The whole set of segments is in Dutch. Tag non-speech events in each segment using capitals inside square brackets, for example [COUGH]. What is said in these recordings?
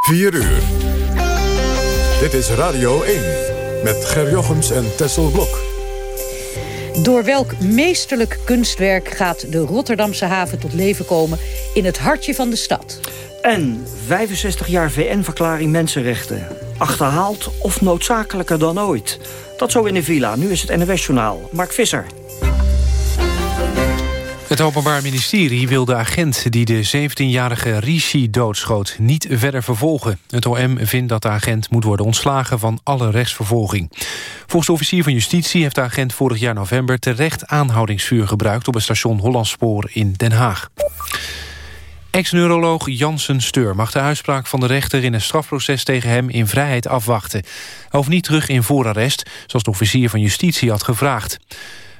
4 uur. Dit is Radio 1 met Ger Jochems en Tessel Blok. Door welk meesterlijk kunstwerk gaat de Rotterdamse haven tot leven komen... in het hartje van de stad? En 65 jaar VN-verklaring Mensenrechten. Achterhaald of noodzakelijker dan ooit. Dat zo in de villa. Nu is het NWS-journaal. Mark Visser. Het Openbaar Ministerie wil de agent die de 17-jarige Rishi doodschoot niet verder vervolgen. Het OM vindt dat de agent moet worden ontslagen van alle rechtsvervolging. Volgens de officier van Justitie heeft de agent vorig jaar november terecht aanhoudingsvuur gebruikt op het station Hollandspoor in Den Haag. Ex-neuroloog Jansen Steur mag de uitspraak van de rechter... in een strafproces tegen hem in vrijheid afwachten. Hij hoeft niet terug in voorarrest, zoals de officier van justitie had gevraagd.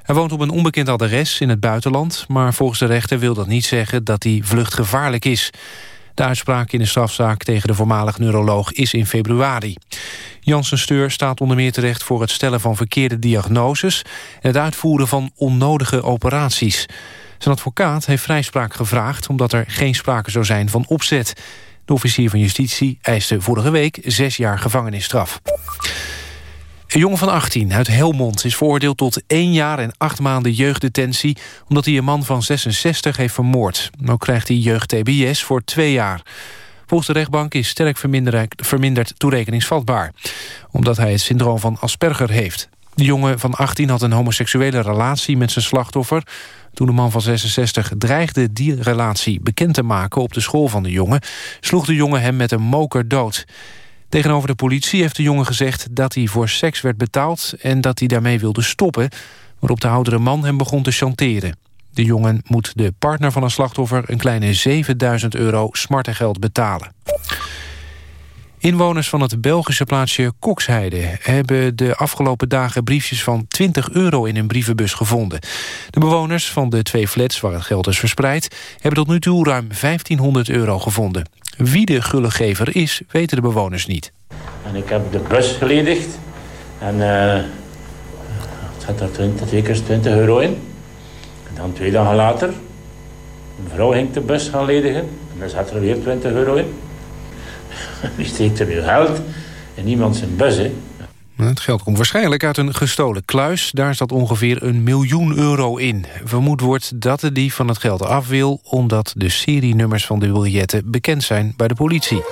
Hij woont op een onbekend adres in het buitenland... maar volgens de rechter wil dat niet zeggen dat hij vluchtgevaarlijk is. De uitspraak in de strafzaak tegen de voormalig neuroloog is in februari. Janssen Steur staat onder meer terecht voor het stellen van verkeerde diagnoses... en het uitvoeren van onnodige operaties. Zijn advocaat heeft vrijspraak gevraagd... omdat er geen sprake zou zijn van opzet. De officier van justitie eiste vorige week zes jaar gevangenisstraf. Een jongen van 18 uit Helmond is veroordeeld tot één jaar en acht maanden jeugddetentie... omdat hij een man van 66 heeft vermoord. Ook krijgt hij jeugd-TBS voor twee jaar. Volgens de rechtbank is sterk verminderd toerekeningsvatbaar... omdat hij het syndroom van Asperger heeft. De jongen van 18 had een homoseksuele relatie met zijn slachtoffer. Toen de man van 66 dreigde die relatie bekend te maken op de school van de jongen... sloeg de jongen hem met een moker dood. Tegenover de politie heeft de jongen gezegd dat hij voor seks werd betaald... en dat hij daarmee wilde stoppen, waarop de oudere man hem begon te chanteren. De jongen moet de partner van een slachtoffer een kleine 7000 euro smartengeld betalen. Inwoners van het Belgische plaatsje Koksheide... hebben de afgelopen dagen briefjes van 20 euro in hun brievenbus gevonden. De bewoners van de twee flats waar het geld is verspreid... hebben tot nu toe ruim 1500 euro gevonden. Wie de gullegever is, weten de bewoners niet. En ik heb de bus geledigd. En uh, zat er 20, twee keer 20 euro in. En dan twee dagen later... Een vrouw ging de bus gaan ledigen. En dan zat er weer 20 euro in. [LAUGHS] Wie steekt er weer geld in niemand zijn bus? Het geld komt waarschijnlijk uit een gestolen kluis. Daar zat ongeveer een miljoen euro in. Vermoed wordt dat de dief van het geld af wil... omdat de serienummers van de biljetten bekend zijn bij de politie.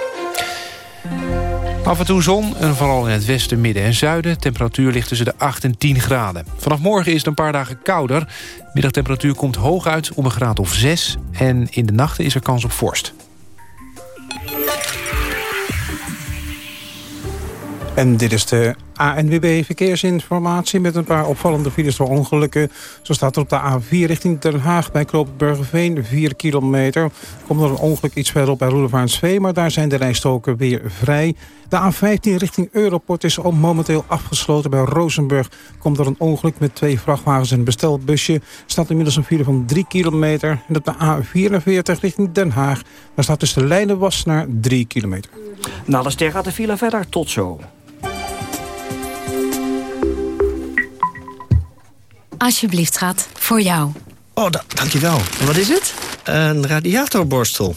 Af en toe zon, en vooral in het westen, midden en zuiden. Temperatuur ligt tussen de 8 en 10 graden. Vanaf morgen is het een paar dagen kouder. Middagtemperatuur komt hoog uit om een graad of 6. En in de nachten is er kans op vorst. En dit is de ANWB Verkeersinformatie met een paar opvallende files voor ongelukken. Zo staat er op de A4 richting Den Haag bij Burgerveen 4 kilometer. Komt er een ongeluk iets verderop bij Roelevaarnsvee, maar daar zijn de rijstoken weer vrij. De A15 richting Europort is al momenteel afgesloten. Bij Rozenburg komt er een ongeluk met twee vrachtwagens en een bestelbusje. staat inmiddels een file van 3 kilometer. En op de A44 richting Den Haag, daar staat tussen Leiden was naar 3 kilometer. Na de ster gaat de file verder. Tot zo. Alsjeblieft, schat. Voor jou. Oh, dankjewel. En wat is het? Een radiatorborstel.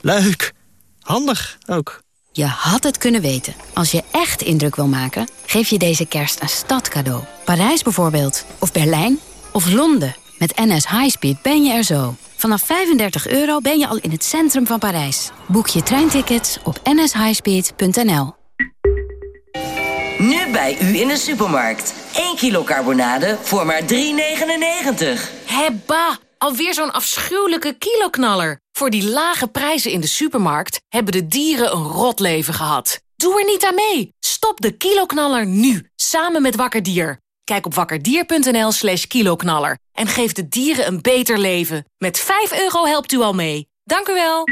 Leuk. Handig ook. Je had het kunnen weten. Als je echt indruk wil maken, geef je deze kerst een stadcadeau. Parijs bijvoorbeeld. Of Berlijn. Of Londen. Met NS Highspeed ben je er zo. Vanaf 35 euro ben je al in het centrum van Parijs. Boek je treintickets op nshighspeed.nl. Nu bij u in de supermarkt. 1 kilo carbonade voor maar 3,99. Hebba! Alweer zo'n afschuwelijke kiloknaller. Voor die lage prijzen in de supermarkt hebben de dieren een rot leven gehad. Doe er niet aan mee. Stop de kiloknaller nu, samen met Wakker Dier. Kijk op wakkerdier.nl slash kiloknaller en geef de dieren een beter leven. Met 5 euro helpt u al mee. Dank u wel.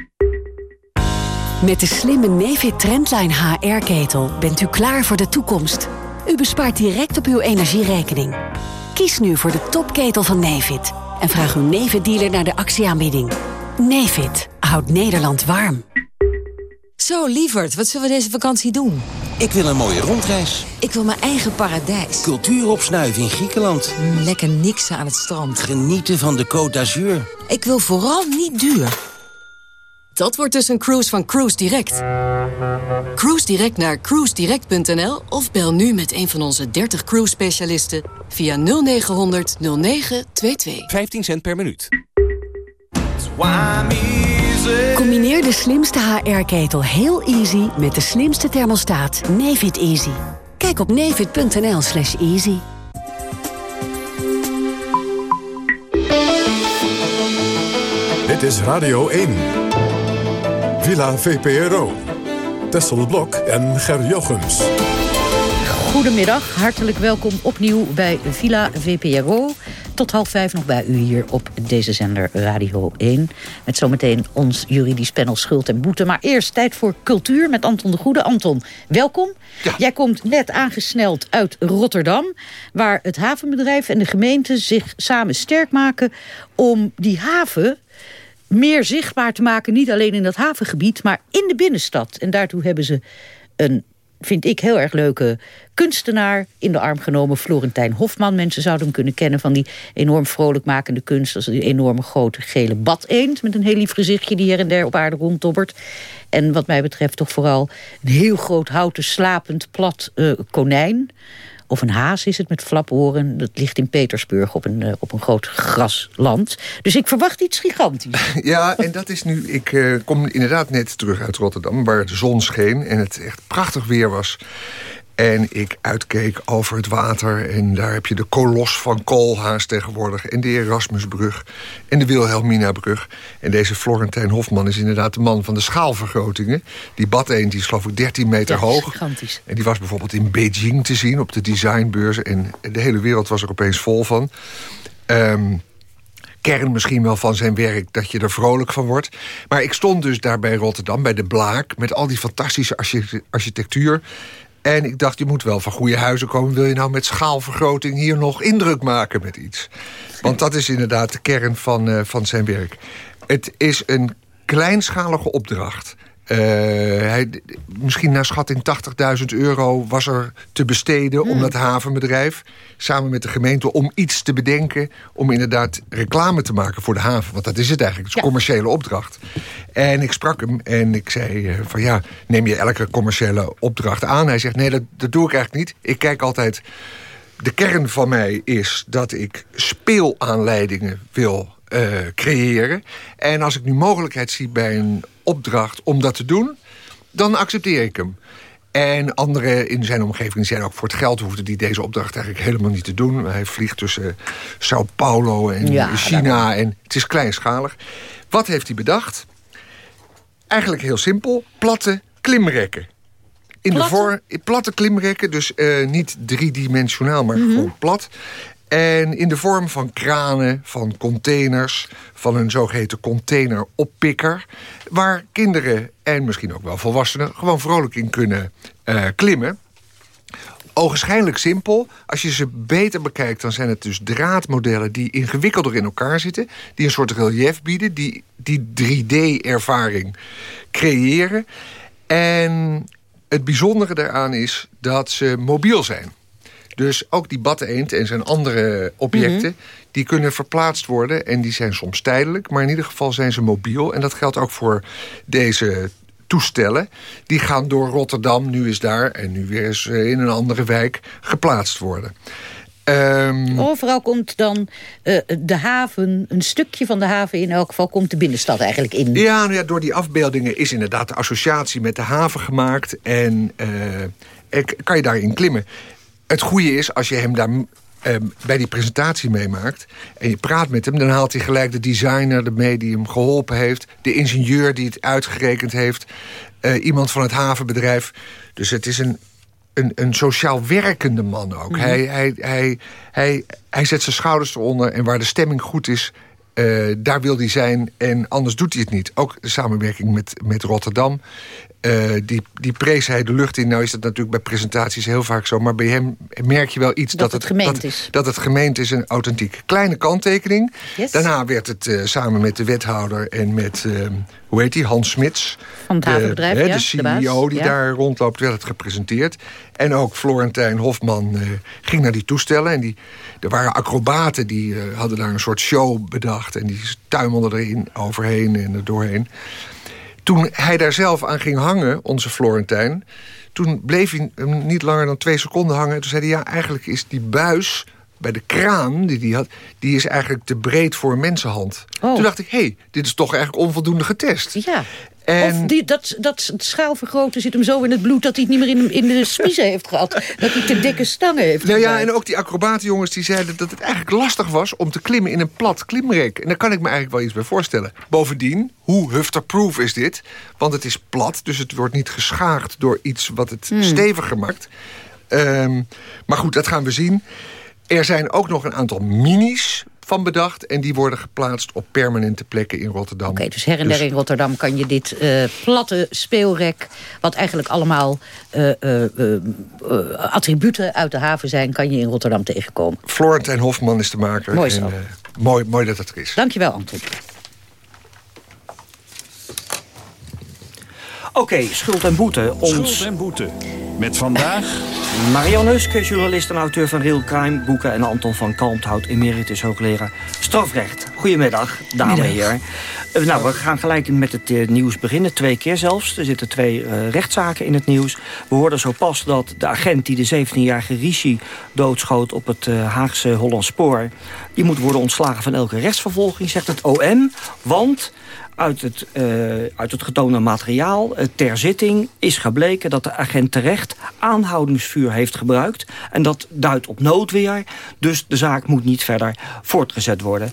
Met de slimme Nefit Trendline HR-ketel bent u klaar voor de toekomst. U bespaart direct op uw energierekening. Kies nu voor de topketel van Nefit en vraag uw Nefit-dealer naar de actieaanbieding. Nefit houdt Nederland warm. Zo, lieverd, wat zullen we deze vakantie doen? Ik wil een mooie rondreis. Ik wil mijn eigen paradijs. Cultuur opsnuiven in Griekenland. Mm, lekker niksen aan het strand. Genieten van de Côte d'Azur. Ik wil vooral niet duur. Dat wordt dus een cruise van Cruise Direct. Cruise Direct naar cruisedirect.nl of bel nu met een van onze 30 cruise specialisten via 0900 0922. 15 cent per minuut. Combineer de slimste HR-ketel heel easy met de slimste thermostaat Nefit Easy. Kijk op nefit.nl slash easy. Dit is Radio 1. Villa VPRO. Tessel Blok en Ger Jochems. Goedemiddag, hartelijk welkom opnieuw bij Villa VPRO. Tot half vijf nog bij u hier op deze zender Radio 1. Met zometeen ons juridisch panel Schuld en Boete. Maar eerst tijd voor cultuur met Anton de Goede. Anton, welkom. Jij komt net aangesneld uit Rotterdam... waar het havenbedrijf en de gemeente zich samen sterk maken... om die haven meer zichtbaar te maken. Niet alleen in dat havengebied, maar in de binnenstad. En daartoe hebben ze een vind ik heel erg leuke kunstenaar in de arm genomen. Florentijn Hofman. Mensen zouden hem kunnen kennen van die enorm vrolijk makende kunst. als die enorme grote gele badeend met een heel lief gezichtje die hier en der op aarde rondtobbert. En wat mij betreft toch vooral een heel groot houten slapend plat uh, konijn. Of een haas is het met flaporen. Dat ligt in Petersburg op een, uh, op een groot grasland. Dus ik verwacht iets gigantisch. [LAUGHS] Ja, en dat is nu... Ik uh, kom inderdaad net terug uit Rotterdam... waar de zon scheen en het echt prachtig weer was. En ik uitkeek over het water. En daar heb je de kolos van Koolhaas tegenwoordig. En de Erasmusbrug. En de Wilhelminabrug. En deze Florentijn Hofman is inderdaad de man van de schaalvergrotingen. Die bad die is geloof ik 13 meter ja, hoog. Gigantisch. En die was bijvoorbeeld in Beijing te zien. Op de designbeurs. En de hele wereld was er opeens vol van. Um, kern misschien wel van zijn werk dat je er vrolijk van wordt. Maar ik stond dus daar bij Rotterdam, bij de Blaak... met al die fantastische architectuur... En ik dacht, je moet wel van goede huizen komen. Wil je nou met schaalvergroting hier nog indruk maken met iets? Want dat is inderdaad de kern van, uh, van zijn werk. Het is een kleinschalige opdracht. Uh, hij, misschien naar schatting 80.000 euro was er te besteden om dat havenbedrijf... samen met de gemeente om iets te bedenken... om inderdaad reclame te maken voor de haven. Want dat is het eigenlijk, het is een commerciële opdracht. En ik sprak hem en ik zei uh, van ja, neem je elke commerciële opdracht aan? Hij zegt nee, dat, dat doe ik eigenlijk niet. Ik kijk altijd... De kern van mij is dat ik speelaanleidingen wil uh, creëren. En als ik nu mogelijkheid zie bij een opdracht om dat te doen... dan accepteer ik hem. En anderen in zijn omgeving zijn ook voor het geld... hoefde die deze opdracht eigenlijk helemaal niet te doen. Hij vliegt tussen Sao Paulo en ja, China en het is kleinschalig. Wat heeft hij bedacht? Eigenlijk heel simpel, platte klimrekken. In platte? de vorm, platte klimrekken, dus uh, niet driedimensionaal, maar mm -hmm. gewoon plat. En in de vorm van kranen, van containers, van een zogeheten containeroppikker... waar kinderen en misschien ook wel volwassenen gewoon vrolijk in kunnen uh, klimmen. Ogenschijnlijk simpel. Als je ze beter bekijkt, dan zijn het dus draadmodellen... die ingewikkelder in elkaar zitten. Die een soort relief bieden. Die, die 3D-ervaring creëren. En het bijzondere daaraan is dat ze mobiel zijn. Dus ook die badeend en zijn andere objecten... Mm -hmm. die kunnen verplaatst worden en die zijn soms tijdelijk... maar in ieder geval zijn ze mobiel. En dat geldt ook voor deze toestellen. Die gaan door Rotterdam, nu is daar... en nu weer eens in een andere wijk geplaatst worden. Um, Overal komt dan uh, de haven, een stukje van de haven in elk geval... komt de binnenstad eigenlijk in. Ja, nou ja, door die afbeeldingen is inderdaad de associatie met de haven gemaakt... en uh, kan je daarin klimmen. Het goede is, als je hem daar uh, bij die presentatie meemaakt... en je praat met hem, dan haalt hij gelijk de designer die hem geholpen heeft, de ingenieur die het uitgerekend heeft... Uh, iemand van het havenbedrijf. Dus het is een, een, een sociaal werkende man ook. Mm -hmm. hij, hij, hij, hij, hij zet zijn schouders eronder en waar de stemming goed is... Uh, daar wil hij zijn en anders doet hij het niet. Ook de samenwerking met, met Rotterdam. Uh, die, die prees hij de lucht in. Nou is dat natuurlijk bij presentaties heel vaak zo. Maar bij hem merk je wel iets dat, dat het gemeend dat, is. Dat het gemeend is en authentiek. Kleine kanttekening. Yes. Daarna werd het uh, samen met de wethouder en met... Hoe heet die? Hans Smits. Van het havenbedrijf, de, ja, de CEO de die ja. daar rondloopt, werd het gepresenteerd. En ook Florentijn Hofman ging naar die toestellen. En die, er waren acrobaten die hadden daar een soort show bedacht. En die tuimelden erin overheen en er doorheen. toen hij daar zelf aan ging hangen, onze Florentijn... toen bleef hij hem niet langer dan twee seconden hangen. Toen zei hij, ja, eigenlijk is die buis bij de kraan die hij had... die is eigenlijk te breed voor een mensenhand. Oh. Toen dacht ik, hé, hey, dit is toch eigenlijk onvoldoende getest. Ja. En- Of die, dat, dat schaalvergroten zit hem zo in het bloed... dat hij het niet meer in, de- in de smiezen heeft gehad. [LAUGHS] Dat hij te dikke stangen heeft Nou ja, en ook die acrobatenjongens die zeiden dat het eigenlijk lastig was... om te klimmen in een plat klimrek. En daar kan ik me eigenlijk wel iets bij voorstellen. Bovendien, hoe hufterproof is dit? Want het is plat, dus het wordt niet geschaagd... door iets wat het Hmm. steviger maakt. Ehm, maar goed, dat gaan we zien. Er zijn ook nog een aantal minis van bedacht... en die worden geplaatst op permanente plekken in Rotterdam. Oké, dus her en der in Rotterdam kan je dit eh, platte speelrek... wat eigenlijk allemaal eh, eh, attributen uit de haven zijn... kan je in Rotterdam tegenkomen. Florentijn Hofman is de maker. Mooi zo. mooi, mooi dat het er is. Dankjewel, Anton. Oké, schuld en boete. Ons... Schuld en boete. Met vandaag... [LAUGHS] Marianne Huske, journalist en auteur van Real Crime boeken... en Anton van Kalmthout, emeritus hoogleraar strafrecht. Goedemiddag, dames en heren. Eh, nou, we gaan gelijk met het eh, nieuws beginnen. Twee keer zelfs. Er zitten twee eh, rechtszaken in het nieuws. We hoorden zo pas dat de agent die de 17-jarige Rishi doodschoot... op het Haagse Hollandspoor... die moet worden ontslagen van elke rechtsvervolging, zegt het OM. Want uit het, eh, uit het getoonde materiaal ter zitting is gebleken dat de agent terecht aanhoudingsvuur heeft gebruikt. En dat duidt op noodweer. Dus de zaak moet niet verder voortgezet worden.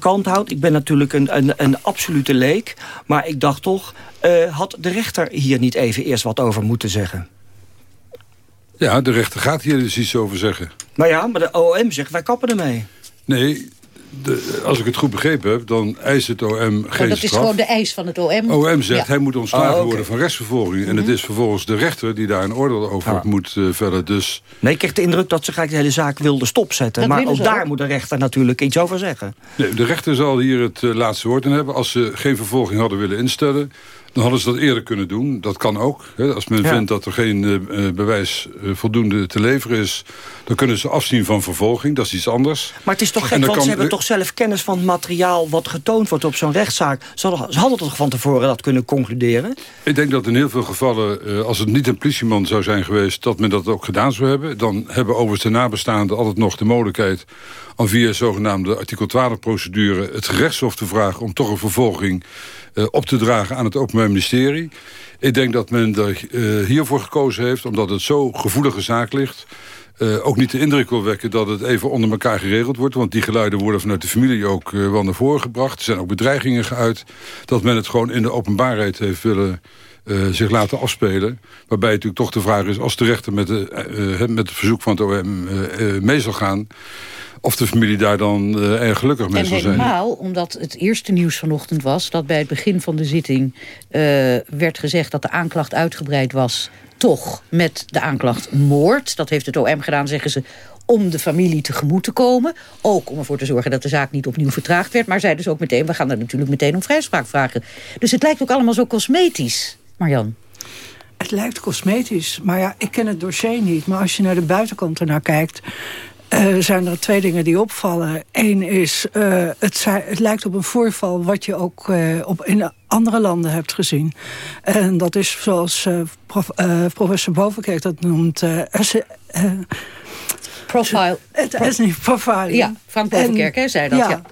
Van Kalmthout, ik ben natuurlijk een, een, een absolute leek. Maar ik dacht toch, eh, had de rechter hier niet even eerst wat over moeten zeggen? Ja, de rechter gaat hier dus iets over zeggen. Nou ja, maar de OM zegt, wij kappen ermee. Nee, de, als ik het goed begrepen heb, dan eist het OM geen Maar dat is straf. gewoon de eis van het OM. OM zegt, Ja. hij moet ontslagen Oh, oké. worden van rechtsvervolging. En het is vervolgens de rechter die daar een oordeel over moet eh, vellen. Dus Nee, ik kreeg de indruk dat ze gelijk de hele zaak wilden stopzetten. Dat maar ook daar ook. moet de rechter natuurlijk iets over zeggen. nee, de rechter zal hier het eh, laatste woord in hebben. Als ze geen vervolging hadden willen instellen... dan hadden ze dat eerder kunnen doen. Dat kan ook. Hè. Als men Ja. vindt dat er geen eh, eh, bewijs eh, voldoende te leveren is... dan kunnen ze afzien van vervolging. Dat is iets anders. Maar het is toch gek, want ze hebben toch zelf kennis van het materiaal... wat getoond wordt op zo'n rechtszaak. Ze hadden, ze hadden toch van tevoren dat kunnen concluderen? Ik denk dat in heel veel gevallen, als het niet een politieman zou zijn geweest... dat men dat ook gedaan zou hebben. Dan hebben overigens de nabestaanden altijd nog de mogelijkheid... om via zogenaamde artikel 12-procedure het gerechtshof te vragen... om toch een vervolging op te dragen aan het Openbaar Ministerie. Ik denk dat men er eh, hiervoor gekozen heeft, omdat het zo gevoelige zaak ligt... eh, ook niet de indruk wil wekken dat het even onder elkaar geregeld wordt. Want die geluiden worden vanuit de familie ook eh, wel naar voren gebracht. Er zijn ook bedreigingen geuit. Dat men het gewoon in de openbaarheid heeft willen eh, zich laten afspelen. Waarbij natuurlijk toch de vraag is... als de rechter met, de, eh, eh, met het verzoek van het OM mee zal gaan... of de familie daar dan erg gelukkig mee En zal zijn. helemaal omdat het eerste nieuws vanochtend was... dat bij het begin van de zitting werd gezegd dat de aanklacht uitgebreid was... toch met de aanklacht moord. Dat heeft het OM gedaan, zeggen ze om de familie tegemoet te komen. Ook om ervoor te zorgen dat de zaak niet opnieuw vertraagd werd. Maar zeiden dus ook meteen, we gaan er natuurlijk meteen om vrijspraak vragen. Dus het lijkt ook allemaal zo cosmetisch, Marjan. Het lijkt cosmetisch, maar ja, ik ken het dossier niet. Maar als je naar de buitenkant ernaar kijkt... eh, zijn er twee dingen die opvallen. Eén is, eh, het, lijkt op een voorval wat je ook eh, op, in andere landen hebt gezien. En dat is zoals prof- professor Bovenkerk dat noemt... Profile. Het ethnic profiling. Ja, Frank Bovenkerk, En- zei dat, ja.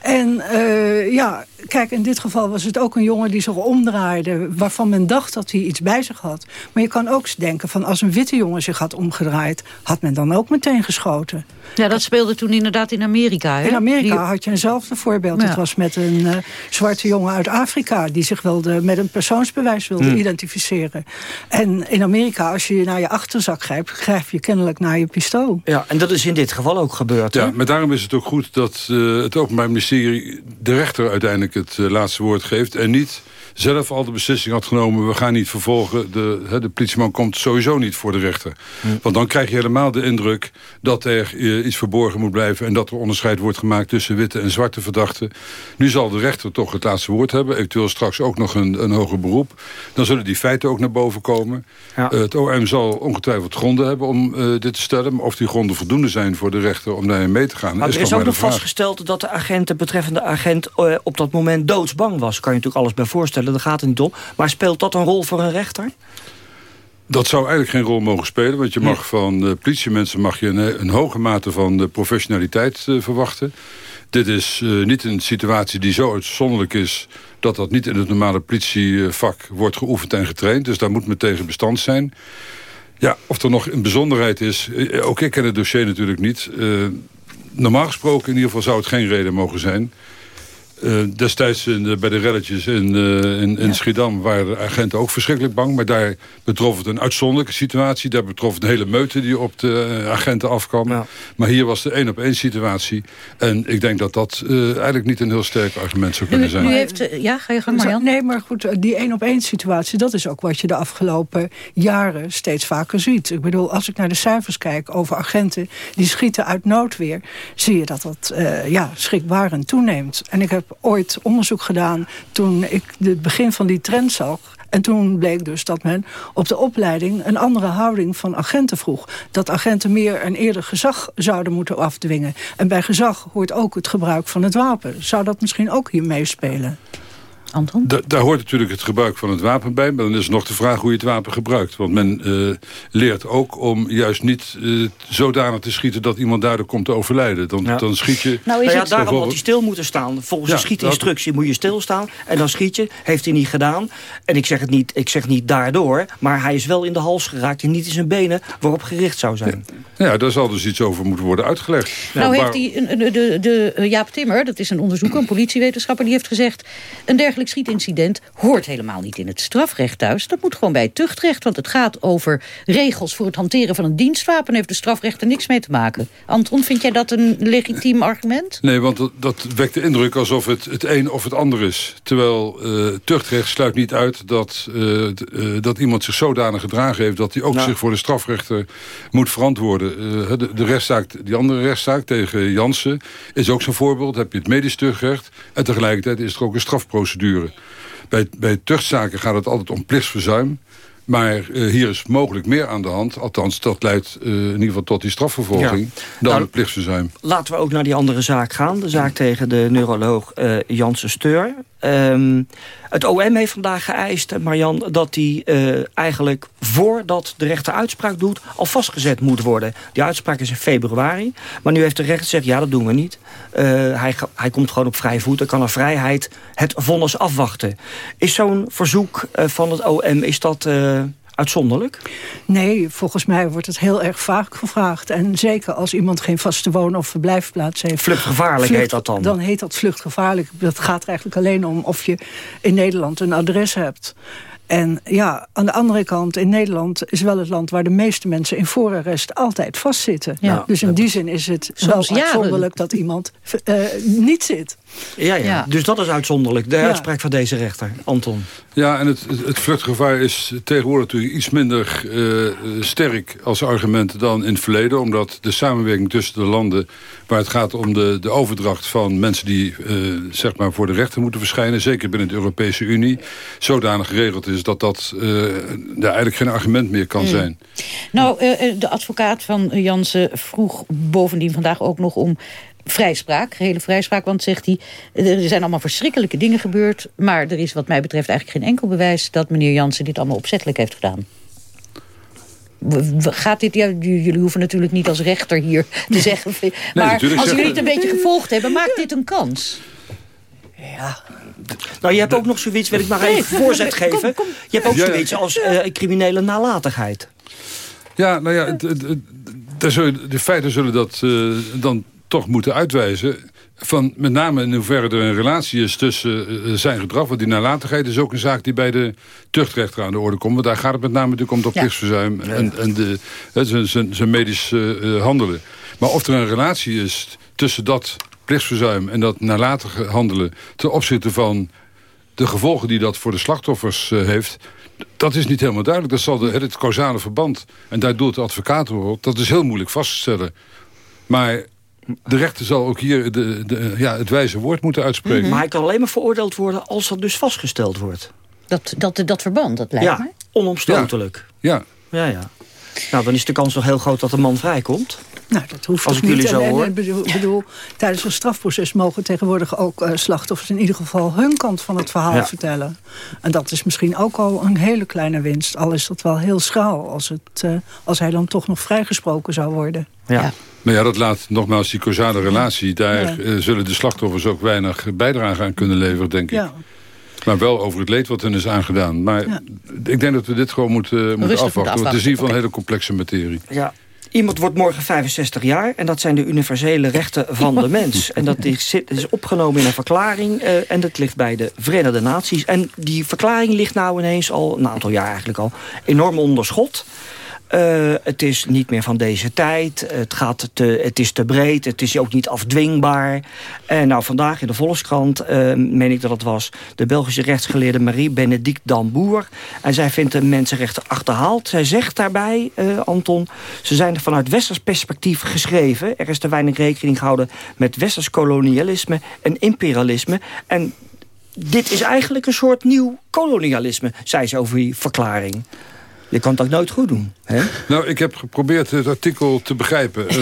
En eh, ja, kijk, in dit geval was het ook een jongen die zich omdraaide... waarvan men dacht dat hij iets bij zich had. Maar je kan ook denken van als een witte jongen zich had omgedraaid... had men dan ook meteen geschoten. Ja, dat speelde toen inderdaad in Amerika. Hè? In Amerika Die- had je eenzelfde voorbeeld. Ja. Het was met een eh, zwarte jongen uit Afrika... die zich wilde, met een persoonsbewijs wilde Hmm. identificeren. En in Amerika, als je naar je achterzak grijpt... grijp je kennelijk naar je pistool. Ja, en dat is in dit geval ook gebeurd. Ja, hè? maar daarom is het ook goed dat eh, het Openbaar Ministerie de rechter uiteindelijk het eh, laatste woord geeft... en niet zelf al de beslissing had genomen... we gaan niet vervolgen, de, hè, de politieman komt sowieso niet voor de rechter. Want dan krijg je helemaal de indruk dat er eh, iets verborgen moet blijven... en dat er onderscheid wordt gemaakt tussen witte en zwarte verdachten. Nu zal de rechter toch het laatste woord hebben. Eventueel straks ook nog een, een hoger beroep. Dan zullen die feiten ook naar boven komen. Ja. Eh, het OM zal ongetwijfeld gronden hebben om dit te stellen. Maar of die gronden voldoende zijn voor de rechter om daarin mee te gaan... Maar is er is ook nog vraag. vastgesteld dat de agent, de betreffende agent... op dat moment doodsbang was. Kan je natuurlijk alles bij voorstellen, daar gaat het niet om. Maar speelt dat een rol voor een rechter? Dat zou eigenlijk geen rol mogen spelen. Want je mag van uh, politiemensen mag je een, een hoge mate van uh, professionaliteit uh, verwachten. Dit is niet een situatie die zo uitzonderlijk is... dat dat niet in het normale politievak wordt geoefend en getraind. Dus daar moet men tegen bestand zijn. Ja, of er nog een bijzonderheid is... ook ik ken het dossier natuurlijk niet. normaal gesproken in ieder geval zou het geen reden mogen zijn... Uh, destijds in bij de relletjes in, uh, in, in Schiedam waren de agenten ook verschrikkelijk bang. Maar daar betrof het een uitzonderlijke situatie. Daar betrof het een hele meute die op de uh, agenten afkwam. Ja. Maar hier was de één op één situatie. En ik denk dat dat eigenlijk niet een heel sterk argument zou kunnen zijn. U heeft, ja, ga je gang Marjan? Nee, maar goed, die één op één situatie... dat is ook wat je de afgelopen jaren steeds vaker ziet. Ik bedoel, als ik naar de cijfers kijk over agenten... die schieten uit noodweer... zie je dat dat ja, schrikbarend toeneemt. En ik heb ooit onderzoek gedaan toen ik het begin van die trend zag. En toen bleek dus dat men op de opleiding een andere houding van agenten vroeg. Dat agenten meer en eerder gezag zouden moeten afdwingen. En bij gezag hoort ook het gebruik van het wapen. Zou dat misschien ook hier meespelen? Anton? Da daar hoort natuurlijk het gebruik van het wapen bij. Maar dan is nog de vraag hoe je het wapen gebruikt. Want men uh, leert ook om juist niet uh, zodanig te schieten... dat iemand daardoor komt te overlijden. Dan, ja. dan schiet je... Nou, is nou ja, daarom had hij stil moeten staan. Volgens ja, de schietinstructie moet je stilstaan. En dan schiet je. Heeft hij niet gedaan. En ik zeg het niet, ik zeg niet daardoor. Maar hij is wel in de hals geraakt en niet in zijn benen... waarop gericht zou zijn. Ja, ja daar zal dus iets over moeten worden uitgelegd. Nou, heeft hij, de, de, de, Jaap Timmer, dat is een onderzoeker, een politiewetenschapper... die heeft gezegd... een dergelijke schietincident hoort helemaal niet in het strafrecht thuis. Dat moet gewoon bij het tuchtrecht, want het gaat over regels voor het hanteren van een dienstwapen. heeft de strafrecht er niks mee te maken. Anton, vind jij dat een legitiem argument? Nee, want dat, dat wekt de indruk alsof het het een of het ander is. Terwijl uh, tuchtrecht sluit niet uit dat, uh, uh, dat iemand zich zodanig gedragen heeft... dat hij ook nou. zich voor de strafrechter moet verantwoorden. de, de rechtszaak, die andere rechtszaak tegen Jansen is ook zo'n voorbeeld. heb je het medisch tuchtrecht en tegelijkertijd is er ook een strafprocedure. Bij, bij tuchtzaken gaat het altijd om plichtsverzuim. Maar uh, hier is mogelijk meer aan de hand. Althans, dat leidt uh, in ieder geval tot die strafvervolging. Ja. Dan nou, het plichtsverzuim. Laten we ook naar die andere zaak gaan. De zaak tegen de neuroloog uh, Janssen Steur. Um, het OM heeft vandaag geëist, Marian, dat hij eigenlijk voordat de rechter uitspraak doet... al vastgezet moet worden. Die uitspraak is in februari. Maar nu heeft de rechter gezegd, ja, dat doen we niet. hij, hij komt gewoon op vrij voet. Dan kan er vrijheid het vonnis afwachten. Is zo'n verzoek van het OM, is dat uitzonderlijk? Nee, volgens mij wordt het heel erg vaak gevraagd. En zeker als iemand geen vaste woon- of verblijfplaats heeft. Vluchtgevaarlijk Vlucht, heet dat dan? Dan heet dat vluchtgevaarlijk. Dat gaat er eigenlijk alleen om of je in Nederland een adres hebt. En ja, aan de andere kant, in Nederland is wel het land... waar de meeste mensen in voorarrest altijd vastzitten. Ja. Dus in die zin is het Soms wel uitzonderlijk dat iemand uh, niet zit. Ja, ja, ja, dus dat is uitzonderlijk. De uitspraak van deze rechter, Anton. Ja, en het, het vluchtgevaar is tegenwoordig natuurlijk iets minder uh, sterk als argument dan in het verleden. Omdat de samenwerking tussen de landen, waar het gaat om de, de overdracht van mensen die uh, zeg maar voor de rechter moeten verschijnen, zeker binnen de Europese Unie, zodanig geregeld is dat dat eigenlijk geen argument meer kan mm. zijn. Nou, de advocaat van Jansen vroeg bovendien vandaag ook nog om vrijspraak, hele vrijspraak. Want zegt hij, er zijn allemaal verschrikkelijke dingen gebeurd... maar er is wat mij betreft eigenlijk geen enkel bewijs... dat meneer Jansen dit allemaal opzettelijk heeft gedaan. Gaat dit, ja, jullie hoeven natuurlijk niet als rechter hier te zeggen... maar als jullie het een beetje gevolgd hebben, maakt dit een kans? Ja. Nou, je hebt ook nog zoiets, wil ik maar even voorzet geven. Je hebt ook zoiets als uh, criminele nalatigheid. Ja, nou ja, de feiten zullen dat uh, dan toch moeten uitwijzen... van met name in hoeverre er een relatie is tussen uh, zijn gedrag... want die nalatigheid is ook een zaak die bij de tuchtrechter aan de orde komt. Want daar gaat het met name natuurlijk om dat ja. plichtsverzuim... en, en de, zijn, zijn medisch uh, handelen. Maar of er een relatie is tussen dat plichtsverzuim... en dat nalatige handelen ten opzichte van de gevolgen die dat voor de slachtoffers uh, heeft... dat is niet helemaal duidelijk. Dat zal de, het causale verband, en daar doet de advocaat op... dat is heel moeilijk vast te stellen. Maar de rechter zal ook hier de, de, ja, het wijze woord moeten uitspreken. Maar hij kan alleen maar veroordeeld worden als dat dus vastgesteld wordt. Dat, dat, dat verband, dat lijkt ja, me. onomstotelijk. Ja. ja. Ja, ja. Nou, dan is de kans nog heel groot dat de man vrijkomt. Nou, dat hoeft Als ik niet. jullie zo En- hoor. Ik bedoel, tijdens een strafproces mogen tegenwoordig ook eh, slachtoffers... in ieder geval hun kant van het verhaal Ja. vertellen. En dat is misschien ook al een hele kleine winst. Al is dat wel heel schraal als, het, eh, als hij dan toch nog vrijgesproken zou worden. Ja. Maar ja, dat laat nogmaals die causale relatie. Daar Ja. eh, zullen de slachtoffers ook weinig bijdrage aan kunnen leveren, denk ik. Ja. Maar wel over het leed wat hen is aangedaan. Maar ik denk dat we dit gewoon moeten, moeten moeten afwachten. Want het is in afwachten, ieder geval een hele complexe materie. Ja. Iemand wordt morgen 65 jaar en dat zijn de universele rechten van de mens. En dat is, zit- is opgenomen in een verklaring eh, en dat ligt bij de Verenigde Naties. En die verklaring ligt nou ineens al, een aantal jaar eigenlijk al, enorm onder schot. Eh, het is niet meer van deze tijd. Het, gaat te, het is te breed. Het is ook niet afdwingbaar. En nou, vandaag in de Volkskrant, eh, meen ik dat het was... de Belgische rechtsgeleerde Marie-Benedict Damboer. En zij vindt de mensenrechten achterhaald. Zij zegt daarbij, eh, Anton... ze zijn vanuit westers perspectief geschreven. Er is te weinig rekening gehouden met westers kolonialisme en imperialisme. En dit is eigenlijk een soort nieuw kolonialisme, zei ze over die verklaring. Je kan het ook nooit goed doen. Hè? Nou, ik heb geprobeerd het artikel te begrijpen. [LAUGHS]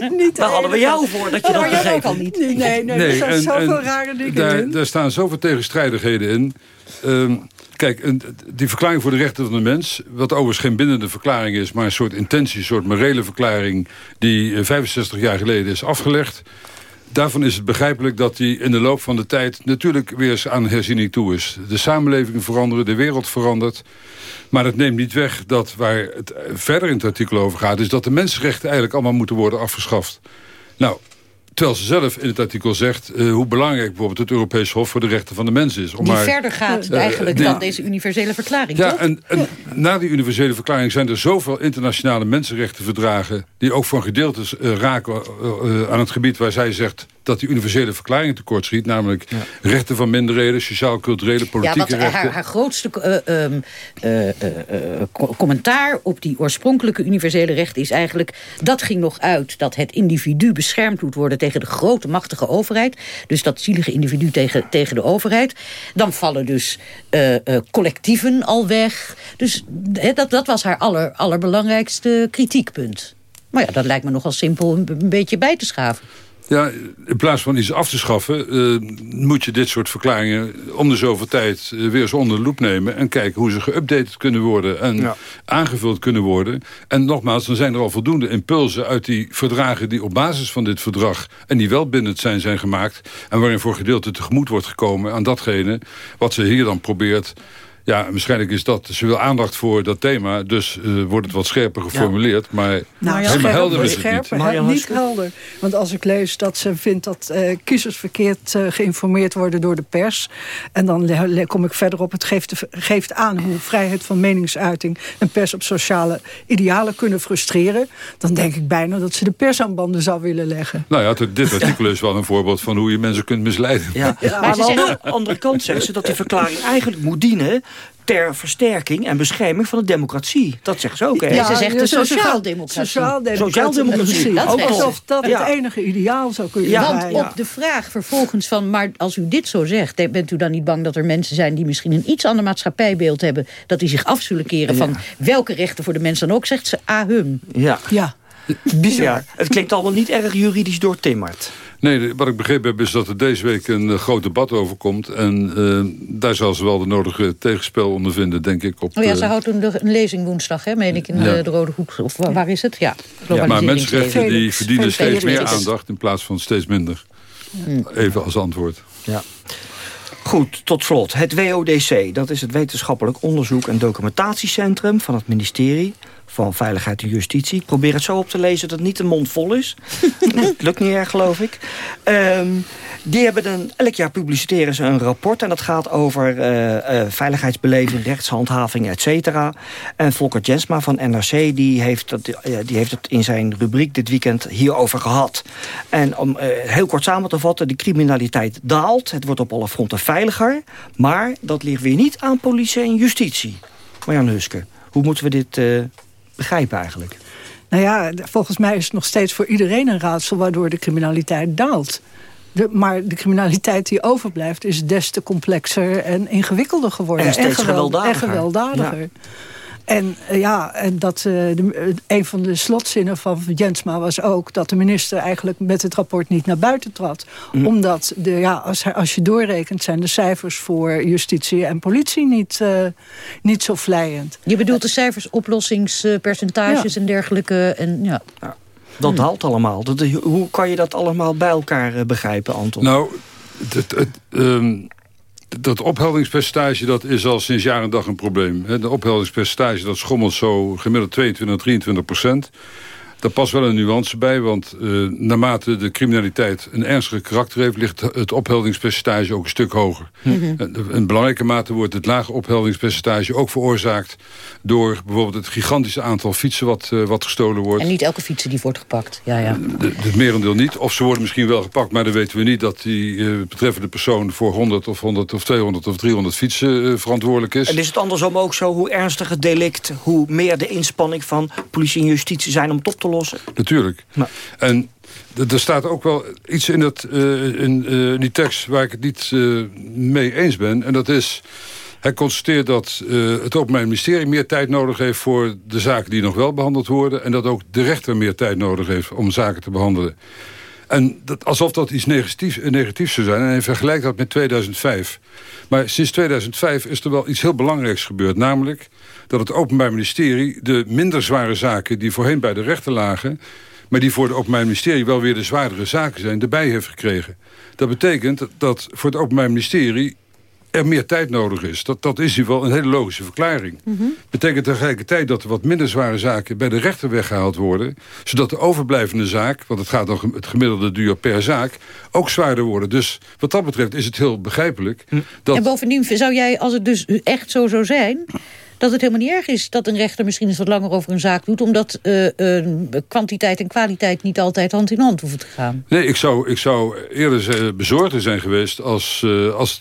En, niet Daar hadden we jou voor dat je dat begreep. al niet. Nee, nee, nee, er staan en- zoveel en rare dingen daar, in. Daar staan zoveel tegenstrijdigheden in. Ehm, kijk, een- die verklaring voor de rechten van de mens... wat overigens geen bindende verklaring is... maar een soort intentie, een soort morele verklaring... die eh, 65 jaar geleden is afgelegd... Daarvan is het begrijpelijk dat die in de loop van de tijd... natuurlijk weer eens aan herziening toe is. De samenleving verandert, de wereld verandert. Maar het neemt niet weg dat waar het verder in het artikel over gaat... is dat de mensenrechten eigenlijk allemaal moeten worden afgeschaft. Nou, terwijl ze zelf in het artikel zegt... eh, hoe belangrijk bijvoorbeeld het Europees Hof voor de rechten van de mens is. Om Die maar, verder gaat eh, eigenlijk die- dan deze universele verklaring, ja, toch? en, en na die universele verklaring zijn er zoveel internationale mensenrechtenverdragen... die ook van gedeeltes eh, raken aan het gebied waar zij zegt... dat die universele verklaring tekort schiet. Namelijk rechten van minderheden, sociaal-culturele, Ja, politieke want rechten. haar, haar grootste eh, ehm, eh, eh, eh, co- commentaar op die oorspronkelijke universele rechten is eigenlijk... dat ging nog uit dat het individu beschermd moet worden tegen de grote machtige overheid. Dus dat zielige individu tegen, tegen de overheid. Dan vallen dus eh, eh, collectieven al weg. Dus hè, dat, dat was haar aller, allerbelangrijkste kritiekpunt. Maar ja, dat lijkt me nogal simpel een beetje bij te schaven. Ja, in plaats van iets af te schaffen... eh, moet je dit soort verklaringen om de zoveel tijd eh, weer eens onder de loep nemen... en kijken hoe ze geüpdate kunnen worden en Ja. aangevuld kunnen worden. En nogmaals, dan zijn er al voldoende impulsen uit die verdragen... die op basis van dit verdrag en die wel bindend zijn, zijn gemaakt... en waarin voor gedeelte tegemoet wordt gekomen aan datgene... wat ze hier dan probeert... Ja, waarschijnlijk is dat, ze wil aandacht voor dat thema, dus eh, wordt het wat scherper geformuleerd. Maar Nou, helemaal helder is het scherper, niet. niet helder. Want als ik lees dat ze vindt dat eh, kiezers verkeerd eh, geïnformeerd worden door de pers... en dan kom ik verder op, het geeft, geeft aan hoe vrijheid van meningsuiting... en pers op sociale idealen kunnen frustreren... dan denk ik bijna dat ze de pers aan banden zou willen leggen. Nou ja, dit [LAUGHS] artikel is wel een voorbeeld van hoe je mensen kunt misleiden. Ja. Maar aan de andere kant zeggen ze dat die verklaring eigenlijk moet dienen ter versterking en bescherming van de democratie. Dat zeggen ze ook. Hè? Ja, ze zegt de dus sociaaldemocratie. Sociaaldemocratie. Sociaaldemocratie. Dat Ook zegt. Alsof dat Ja. het enige ideaal zou kunnen Ja, zijn. Want op de vraag vervolgens van... maar als u dit zo zegt, bent u dan niet bang dat er mensen zijn... die misschien een iets ander maatschappijbeeld hebben... dat die zich af zullen keren van welke rechten voor de mens dan ook... zegt ze ahum. Ja. Ja. Bizar. Het klinkt allemaal niet erg juridisch doortimmerd. Nee, wat ik begrepen heb is dat er deze week een eh, groot debat over komt. En eh, daar zal ze wel de nodige tegenspel ondervinden, denk ik. Op, Oh ja, eh, ze houdt een, een lezing woensdag, hè, meen ik, in Ja. de Rode Hoek. Of waar, waar is het? Ja, maar mensenrechten die verdienen Felix. steeds meer aandacht in plaats van steeds minder. Hmm. Even als antwoord. Ja. Goed, tot slot. Het WODC, dat is het Wetenschappelijk Onderzoek en Documentatiecentrum van het ministerie van Veiligheid en Justitie. Ik probeer het zo op te lezen dat het niet een mond vol is. [LAUGHS] Het lukt niet erg, geloof ik. Ehm, die hebben dan, elk jaar publiceren ze een rapport... en dat gaat over eh, eh, veiligheidsbeleving, rechtshandhaving, et cetera. En Volker Jensma van NRC die heeft, dat, die heeft het in zijn rubriek dit weekend hierover gehad. En om eh, heel kort samen te vatten, de criminaliteit daalt. Het wordt op alle fronten veiliger. Maar dat ligt weer niet aan politie en justitie. Marjan Huske, hoe moeten we dit begrijpen eigenlijk? Nou ja, volgens mij is het nog steeds voor iedereen een raadsel... waardoor de criminaliteit daalt. De, maar de criminaliteit die overblijft is des te complexer en ingewikkelder geworden. En steeds geweld- gewelddadiger. En gewelddadiger. En uh, ja, en dat, uh, de, een van de slotzinnen van Jensma was ook... dat de minister eigenlijk met het rapport niet naar buiten trad. Mm. Omdat, de, ja, als, als je doorrekent... zijn de cijfers voor justitie en politie niet, uh, niet zo vlijend. Je bedoelt de cijfers, oplossingspercentages ja. en dergelijke. En, ja. ja. Dat haalt allemaal. Dat, hoe kan je dat allemaal bij elkaar begrijpen, Anton? Nou, het, het, um dat opheldingspercentage dat is al sinds jaar en dag een probleem. De opheldingspercentage dat schommelt zo gemiddeld 22, 23 procent. Daar past wel een nuance bij, want uh, naarmate de criminaliteit een ernstige karakter heeft... ligt het opheldingspercentage ook een stuk hoger. Mm -hmm. In belangrijke mate wordt het lage opheldingspercentage ook veroorzaakt... door bijvoorbeeld het gigantische aantal fietsen wat, uh, wat gestolen wordt. En niet elke fiets die wordt gepakt. Ja, ja. Het merendeel niet. Of ze worden misschien wel gepakt, maar dan weten we niet... dat die uh, betreffende persoon voor 100 of 100 of 200 of 300 fietsen verantwoordelijk is. En is het andersom ook zo, hoe ernstiger het delict... hoe meer de inspanning van politie en justitie zijn om op te lossen? Natuurlijk. Nou. En er staat ook wel iets in, dat, uh, in uh, die tekst waar ik het niet uh, mee eens ben. En dat is, hij constateert dat het Openbaar Ministerie meer tijd nodig heeft... voor de zaken die nog wel behandeld worden. En dat ook de rechter meer tijd nodig heeft om zaken te behandelen. En dat, alsof dat iets negatiefs, negatiefs zou zijn. En hij vergelijkt dat met 2005. Maar sinds 2005 is er wel iets heel belangrijks gebeurd. Namelijk dat het Openbaar Ministerie de minder zware zaken... die voorheen bij de rechter lagen... maar die voor het Openbaar Ministerie wel weer de zwaardere zaken zijn... erbij heeft gekregen. Dat betekent dat voor het Openbaar Ministerie er meer tijd nodig is. Dat, dat is hier wel een hele logische verklaring. Mm -hmm. Betekent tegelijkertijd dat er wat minder zware zaken bij de rechter weggehaald worden. Zodat de overblijvende zaak, want het gaat om het gemiddelde duur per zaak, ook zwaarder worden. Dus wat dat betreft is het heel begrijpelijk. Mm. Dat... En bovendien zou jij, als het dus echt zo zou zijn dat het helemaal niet erg is dat een rechter misschien eens wat langer over een zaak doet... omdat uh, uh, kwantiteit en kwaliteit niet altijd hand in hand hoeven te gaan. Nee, ik zou, ik zou eerder bezorgder zijn geweest... als, uh, als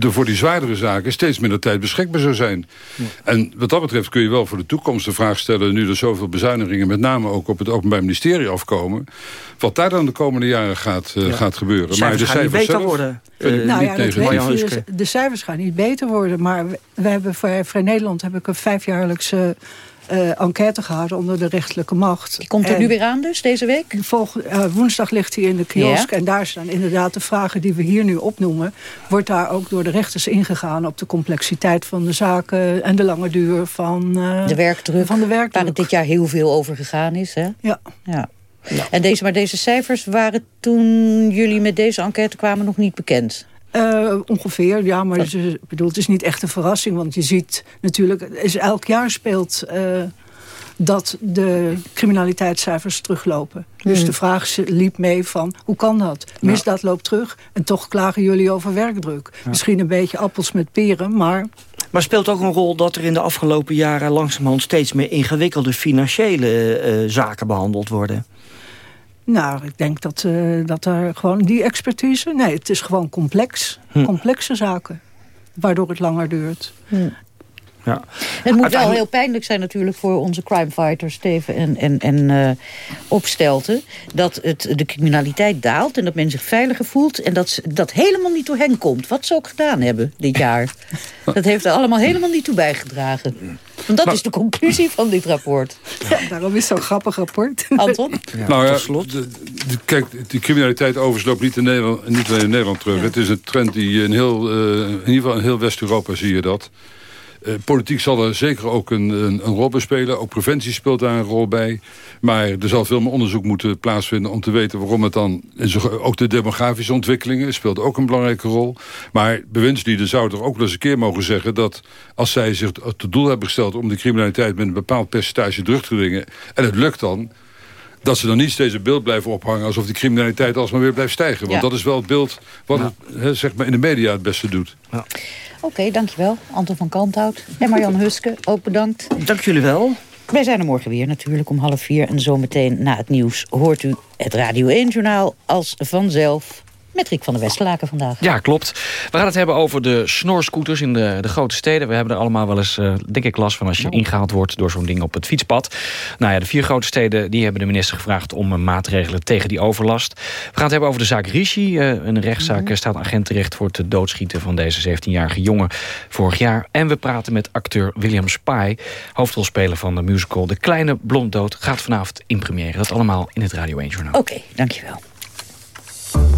er voor die zwaardere zaken steeds minder tijd beschikbaar zou zijn. Ja. En wat dat betreft kun je wel voor de toekomst de vraag stellen... nu er zoveel bezuinigingen met name ook op het Openbaar Ministerie afkomen... wat daar dan de komende jaren gaat, ja. gaat gebeuren. maar de cijfers beter zelf, worden. nou ja, de, de cijfers gaan niet beter worden. Maar we hebben voor Vrij Nederland heb een vijfjaarlijkse uh, enquête gehouden onder de rechterlijke macht. Die komt er en nu weer aan dus, deze week? Volg, uh, woensdag ligt hij in de kiosk. Ja. En daar staan inderdaad de vragen die we hier nu opnoemen. Wordt daar ook door de rechters ingegaan op de complexiteit van de zaken... en de lange duur van, uh, de, werkdruk, van de werkdruk. Waar het dit jaar heel veel over gegaan is. Hè? Ja. ja. Ja. En deze, maar deze cijfers waren toen jullie met deze enquête kwamen nog niet bekend? Uh, ongeveer, ja, maar het is, bedoel, het is niet echt een verrassing. Want je ziet natuurlijk, is, elk jaar speelt uh, dat de criminaliteitscijfers teruglopen. Dus mm. de vraag liep mee van, hoe kan dat? Misdaad loopt terug en toch klagen jullie over werkdruk. Ja. Misschien een beetje appels met peren, maar... Maar speelt ook een rol dat er in de afgelopen jaren... langzamerhand steeds meer ingewikkelde financiële uh, zaken behandeld worden? Nou, ik denk dat, uh, dat er gewoon die expertise... Nee, het is gewoon complex. Hm. Complexe zaken. Waardoor het langer duurt. Hm. Ja. Het moet wel heel pijnlijk zijn natuurlijk voor onze crimefighters, Steven en, en, en uh, Opstelten. Dat het, de criminaliteit daalt en dat men zich veiliger voelt. En dat dat helemaal niet door hen komt. Wat ze ook gedaan hebben dit jaar. [LAUGHS] dat heeft er allemaal helemaal niet toe bijgedragen. Want dat maar, is de conclusie van dit rapport. Ja, daarom is het zo'n grappig rapport. Anton? [LAUGHS] Ja, nou ja, slot. De, de, kijk, die criminaliteit overigens loopt niet, in Nederland, niet alleen in Nederland terug. Ja. Het is een trend die in, heel, uh, in ieder geval in heel West-Europa zie je dat. Uh, politiek zal er zeker ook een, een, een, rol bij spelen. Ook preventie speelt daar een rol bij. Maar er zal veel meer onderzoek moeten plaatsvinden... om te weten waarom het dan... ook de demografische ontwikkelingen speelt ook een belangrijke rol. Maar bewindslieden zouden er ook wel eens een keer mogen zeggen... dat als zij zich het doel hebben gesteld... om de criminaliteit met een bepaald percentage terug te dringen... en het lukt dan dat ze dan niet steeds een beeld blijven ophangen... alsof die criminaliteit alsmaar weer blijft stijgen. Want ja. dat is wel het beeld wat ja. het he, zeg maar in de media het beste doet. Ja. Oké, okay, dankjewel. Anton van Kalmthout en Marjan Huske, ook bedankt. Dank jullie wel. Wij zijn er morgen weer natuurlijk om half vier. En zometeen na het nieuws hoort u het Radio 1-journaal als vanzelf. Met Rick van der Westerlaken vandaag. Ja, klopt. We gaan het hebben over de snorscooters in de, de grote steden. We hebben er allemaal wel eens, uh, denk ik, last van als je Nou. ingehaald wordt door zo'n ding op het fietspad. Nou ja, de vier grote steden die hebben de minister gevraagd om uh, maatregelen tegen die overlast. We gaan het hebben over de zaak Rishi. Uh, een rechtszaak Mhm. staat een agent terecht voor het doodschieten van deze 17-jarige jongen vorig jaar. En we praten met acteur William Spy, hoofdrolspeler van de musical De Kleine Blond Dood, gaat vanavond in première. Dat allemaal in het Radio 1 Journaal. Oké, dankjewel.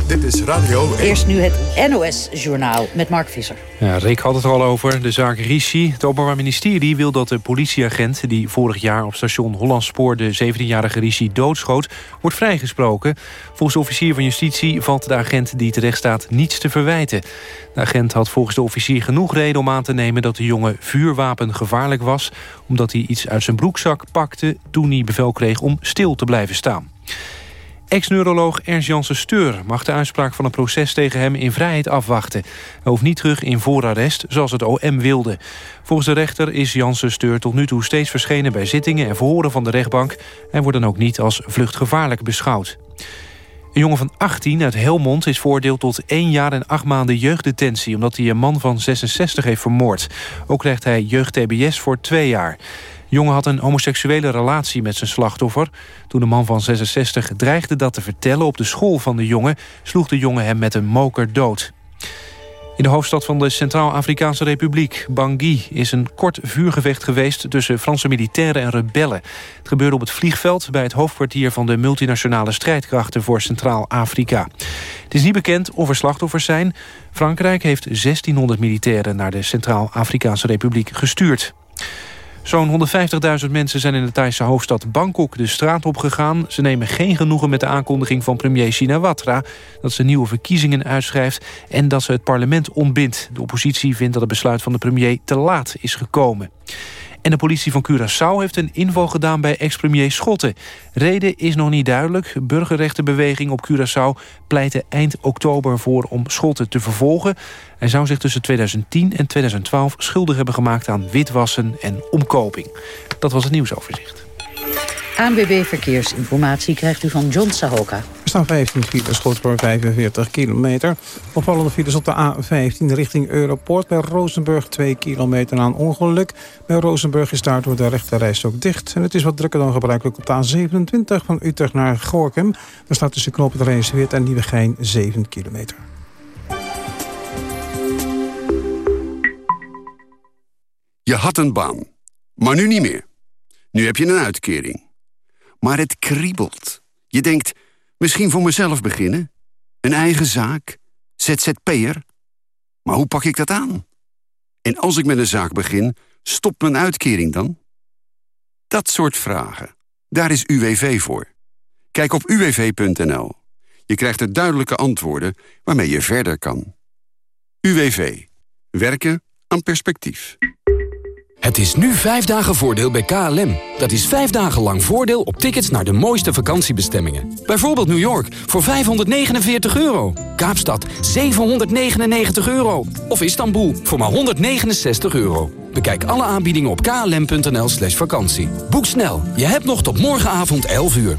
Dit is Radio 1. Eerst nu het NOS-journaal met Mark Visser. Ja, Rick had het er al over, de zaak Rishi. Het Openbaar Ministerie wil dat de politieagent... die vorig jaar op station Hollandspoor de 17-jarige Rishi doodschoot... wordt vrijgesproken. Volgens de officier van justitie valt de agent die terecht staat niets te verwijten. De agent had volgens de officier genoeg reden om aan te nemen... dat de jongen vuurwapen gevaarlijk was... omdat hij iets uit zijn broekzak pakte... toen hij bevel kreeg om stil te blijven staan. Ex-neuroloog Ernst Janssen Steur mag de uitspraak van een proces tegen hem in vrijheid afwachten. Hij hoeft niet terug in voorarrest, zoals het OM wilde. Volgens de rechter is Janssen Steur tot nu toe steeds verschenen bij zittingen en verhoren van de rechtbank. Hij wordt dan ook niet als vluchtgevaarlijk beschouwd. Een jongen van 18 uit Helmond is veroordeeld tot 1 jaar en 8 maanden jeugddetentie... omdat hij een man van 66 heeft vermoord. Ook krijgt hij jeugd-TBS voor 2 jaar. Jongen had een homoseksuele relatie met zijn slachtoffer. Toen de man van 66 dreigde dat te vertellen op de school van de jongen... sloeg de jongen hem met een moker dood. In de hoofdstad van de Centraal-Afrikaanse Republiek, Bangui... is een kort vuurgevecht geweest tussen Franse militairen en rebellen. Het gebeurde op het vliegveld bij het hoofdkwartier... van de multinationale strijdkrachten voor Centraal-Afrika. Het is niet bekend of er slachtoffers zijn. Frankrijk heeft 1600 militairen naar de Centraal-Afrikaanse Republiek gestuurd. Zo'n 150.000 mensen zijn in de Thaise hoofdstad Bangkok de straat op gegaan. Ze nemen geen genoegen met de aankondiging van premier Shinawatra... dat ze nieuwe verkiezingen uitschrijft en dat ze het parlement ontbindt. De oppositie vindt dat het besluit van de premier te laat is gekomen. En de politie van Curaçao heeft een inval gedaan bij ex-premier Schotten. Reden is nog niet duidelijk. Burgerrechtenbeweging op Curaçao pleitte eind oktober voor om Schotten te vervolgen. Hij zou zich tussen 2010 en 2012 schuldig hebben gemaakt aan witwassen en omkoping. Dat was het nieuwsoverzicht. ANWB Verkeersinformatie krijgt u van John Sahoka. Er staan 15 files, goed voor 45 kilometer. Opvallende files op de A15 richting Europoort. Bij Rozenburg 2 kilometer na een ongeluk. Bij Rozenburg is daardoor de rechterreis ook dicht. En het is wat drukker dan gebruikelijk op de A27 van Utrecht naar Gorkum. Daar staat tussen knoop het Rijnsweert en Nieuwegein 7 kilometer. Je had een baan, maar nu niet meer. Nu heb je een uitkering. Maar het kriebelt. Je denkt, misschien voor mezelf beginnen? Een eigen zaak? ZZP'er? Maar hoe pak ik dat aan? En als ik met een zaak begin, stopt mijn uitkering dan? Dat soort vragen. Daar is UWV voor. Kijk op uwv.nl. Je krijgt er duidelijke antwoorden waarmee je verder kan. UWV. Werken aan perspectief. Het is nu vijf dagen voordeel bij KLM. Dat is vijf dagen lang voordeel op tickets naar de mooiste vakantiebestemmingen. Bijvoorbeeld New York voor 549 euro. Kaapstad 799 euro. Of Istanbul voor maar 169 euro. Bekijk alle aanbiedingen op klm.nl slash vakantie. Boek snel, je hebt nog tot morgenavond 11 uur.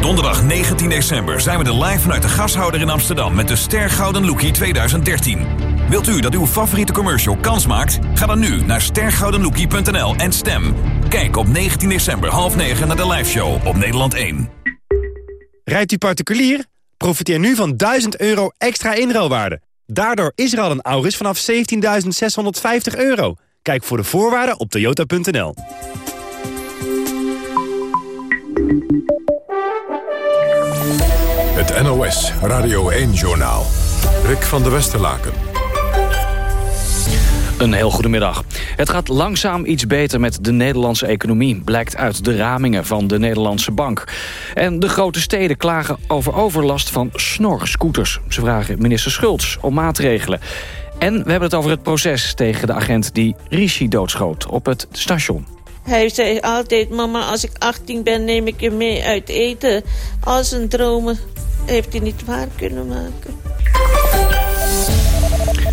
Donderdag 19 december zijn we er live vanuit de gashouder in Amsterdam... met de Ster Gouden Lookie 2013. Wilt u dat uw favoriete commercial kans maakt? Ga dan nu naar stergoudenlookie.nl en stem. Kijk op 19 december half 9 naar de liveshow op Nederland 1. Rijdt u particulier? Profiteer nu van 1000 euro extra inruilwaarde. Daardoor is er al een Auris vanaf 17.650 euro. Kijk voor de voorwaarden op toyota.nl. Het NOS Radio 1-journaal. Rick van der Westerlaken. Een heel goedemiddag. Het gaat langzaam iets beter met de Nederlandse economie... blijkt uit de ramingen van de Nederlandse Bank. En de grote steden klagen over overlast van snorscooters. Ze vragen minister Schultz om maatregelen. En we hebben het over het proces tegen de agent die Rishi doodschoot op het station. Hij zei altijd, mama, als ik 18 ben, neem ik je mee uit eten. Al zijn dromen heeft hij niet waar kunnen maken.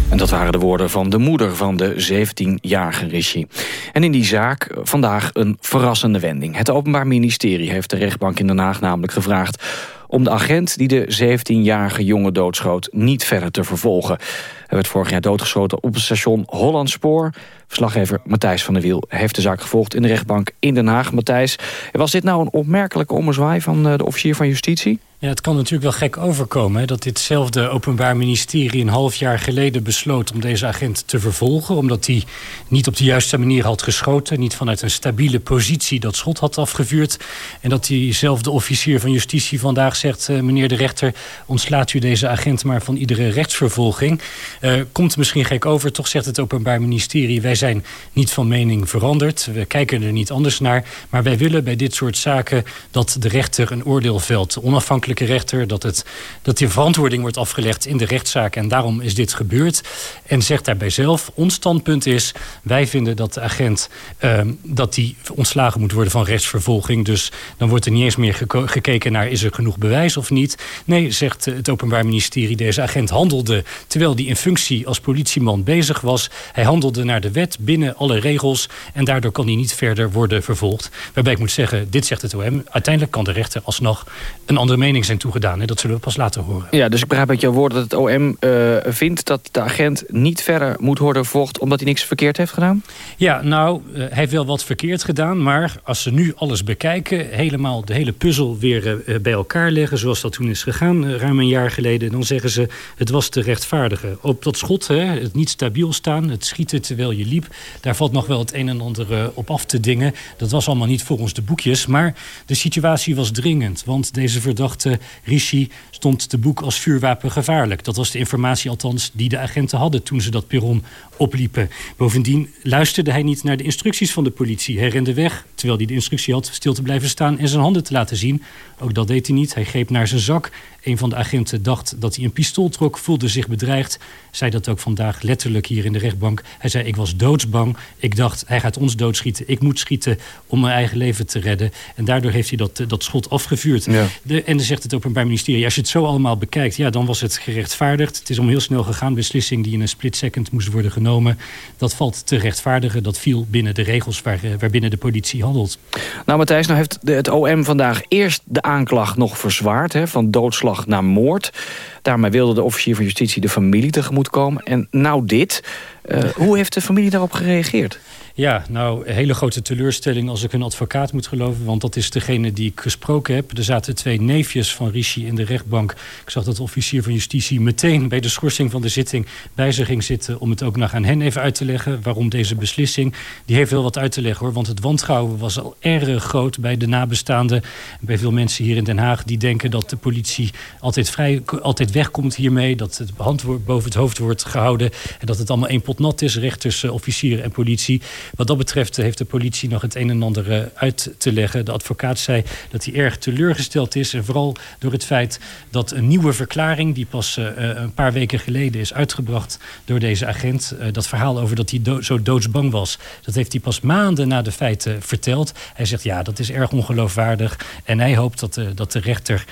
En dat waren de woorden van de moeder van de 17-jarige Rishi. En in die zaak vandaag een verrassende wending. Het Openbaar Ministerie heeft de rechtbank in Den Haag namelijk gevraagd om de agent die de 17-jarige jongen doodschoot niet verder te vervolgen. Hij werd vorig jaar doodgeschoten op het station Hollandspoor. Verslaggever Matthijs van der Wiel heeft de zaak gevolgd in de rechtbank in Den Haag. Matthijs, was dit nou een opmerkelijke ommezwaai van eh, de officier van justitie? Ja, het kan natuurlijk wel gek overkomen... Hè, dat ditzelfde Openbaar Ministerie een half jaar geleden besloot... om deze agent te vervolgen, omdat hij niet op de juiste manier had geschoten... niet vanuit een stabiele positie dat schot had afgevuurd... en dat diezelfde officier van justitie vandaag zegt... Uh, meneer de rechter, ontslaat u deze agent maar van iedere rechtsvervolging. Uh, komt misschien gek over, toch zegt het Openbaar Ministerie... wij zijn niet van mening veranderd, we kijken er niet anders naar... maar wij willen bij dit soort zaken dat de rechter een oordeel velt... onafhankelijk rechter... dat, het, dat die verantwoording wordt afgelegd in de rechtszaak. En daarom is dit gebeurd. En zegt daarbij zelf, ons standpunt is... wij vinden dat de agent uh, dat die ontslagen moet worden van rechtsvervolging. Dus dan wordt er niet eens meer gekeken naar... is er genoeg bewijs of niet. Nee, zegt het Openbaar Ministerie... deze agent handelde terwijl hij in functie als politieman bezig was. Hij handelde naar de wet binnen alle regels... en daardoor kan hij niet verder worden vervolgd. Waarbij ik moet zeggen, dit zegt het OM... uiteindelijk kan de rechter alsnog een andere mening zijn toegedaan. Dat zullen we pas later horen. Ja, dus ik begrijp uit jouw woord dat het OM uh, vindt... dat de agent niet verder moet worden vervolgd... omdat hij niks verkeerd heeft gedaan? Ja, nou, uh, hij heeft wel wat verkeerd gedaan. Maar als ze nu alles bekijken... helemaal de hele puzzel weer uh, bij elkaar leggen... zoals dat toen is gegaan, ruim een jaar geleden... dan zeggen ze, het was te rechtvaardigen. Op dat schot, hè, het niet stabiel staan... het schieten terwijl je liep... daar valt nog wel het een en ander op af te dingen. Dat was allemaal niet volgens de boekjes. Maar de situatie was dringend. Want deze verdachte Rishi stond te boek als vuurwapen gevaarlijk. Dat was de informatie althans die de agenten hadden toen ze dat perron opliepen. Bovendien luisterde hij niet naar de instructies van de politie. Hij rende weg, terwijl hij de instructie had stil te blijven staan en zijn handen te laten zien. Ook dat deed hij niet. Hij greep naar zijn zak. Een van de agenten dacht dat hij een pistool trok, voelde zich bedreigd. Zei dat ook vandaag letterlijk hier in de rechtbank. Hij zei, ik was doodsbang. Ik dacht, hij gaat ons doodschieten. Ik moet schieten om mijn eigen leven te redden. En daardoor heeft hij dat, dat schot afgevuurd. Ja. De, en dan zegt het Openbaar Ministerie, als je het zo allemaal bekijkt... ja, dan was het gerechtvaardigd. Het is om heel snel gegaan. Beslissing die in een split second moest worden genomen. Dat valt te rechtvaardigen. Dat viel binnen de regels waar, waarbinnen de politie handelt. Nou, Matthijs, nou heeft het OM vandaag eerst de aanklacht nog verzwaard... Hè, van doodslag naar moord. Daarmee wilde de officier van justitie de familie tegemoet komen. En nou dit. Uh, hoe heeft de familie daarop gereageerd? Ja, nou, hele grote teleurstelling als ik een advocaat moet geloven. Want dat is degene die ik gesproken heb. Er zaten twee neefjes van Rishi in de rechtbank. Ik zag dat de officier van justitie meteen bij de schorsing van de zitting bij ze ging zitten... om het ook nog aan hen even uit te leggen waarom deze beslissing. Die heeft wel wat uit te leggen hoor. Want het wantrouwen was al erg groot bij de nabestaanden. Bij veel mensen hier in Den Haag die denken dat de politie altijd, vrij, altijd wegkomt hiermee. Dat het hand boven het hoofd wordt gehouden. En dat het allemaal één pot nat is, rechters, officieren en politie. Wat dat betreft heeft de politie nog het een en ander eh, uit te leggen. De advocaat zei dat hij erg teleurgesteld is. En vooral door het feit dat een nieuwe verklaring... die pas uh, een paar weken geleden is uitgebracht door deze agent... Dat verhaal over dat hij zo doodsbang was... dat heeft hij pas maanden na de feiten verteld. Hij zegt ja, dat is erg ongeloofwaardig. En hij hoopt dat de, dat de rechter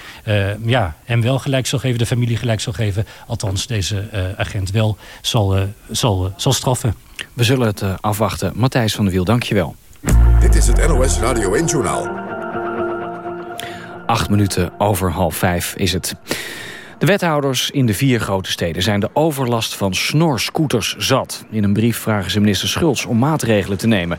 ja, hem wel gelijk zal geven... de familie gelijk zal geven. Althans, deze agent wel zal, zal, zal straffen. We zullen het uh, afwachten. Matthijs van der Wiel, dankjewel. Dit is het NOS Radio 1-journaal. Acht minuten over half vijf is het. De wethouders in de vier grote steden zijn de overlast van snorscooters zat. In een brief vragen ze minister Schultz om maatregelen te nemen.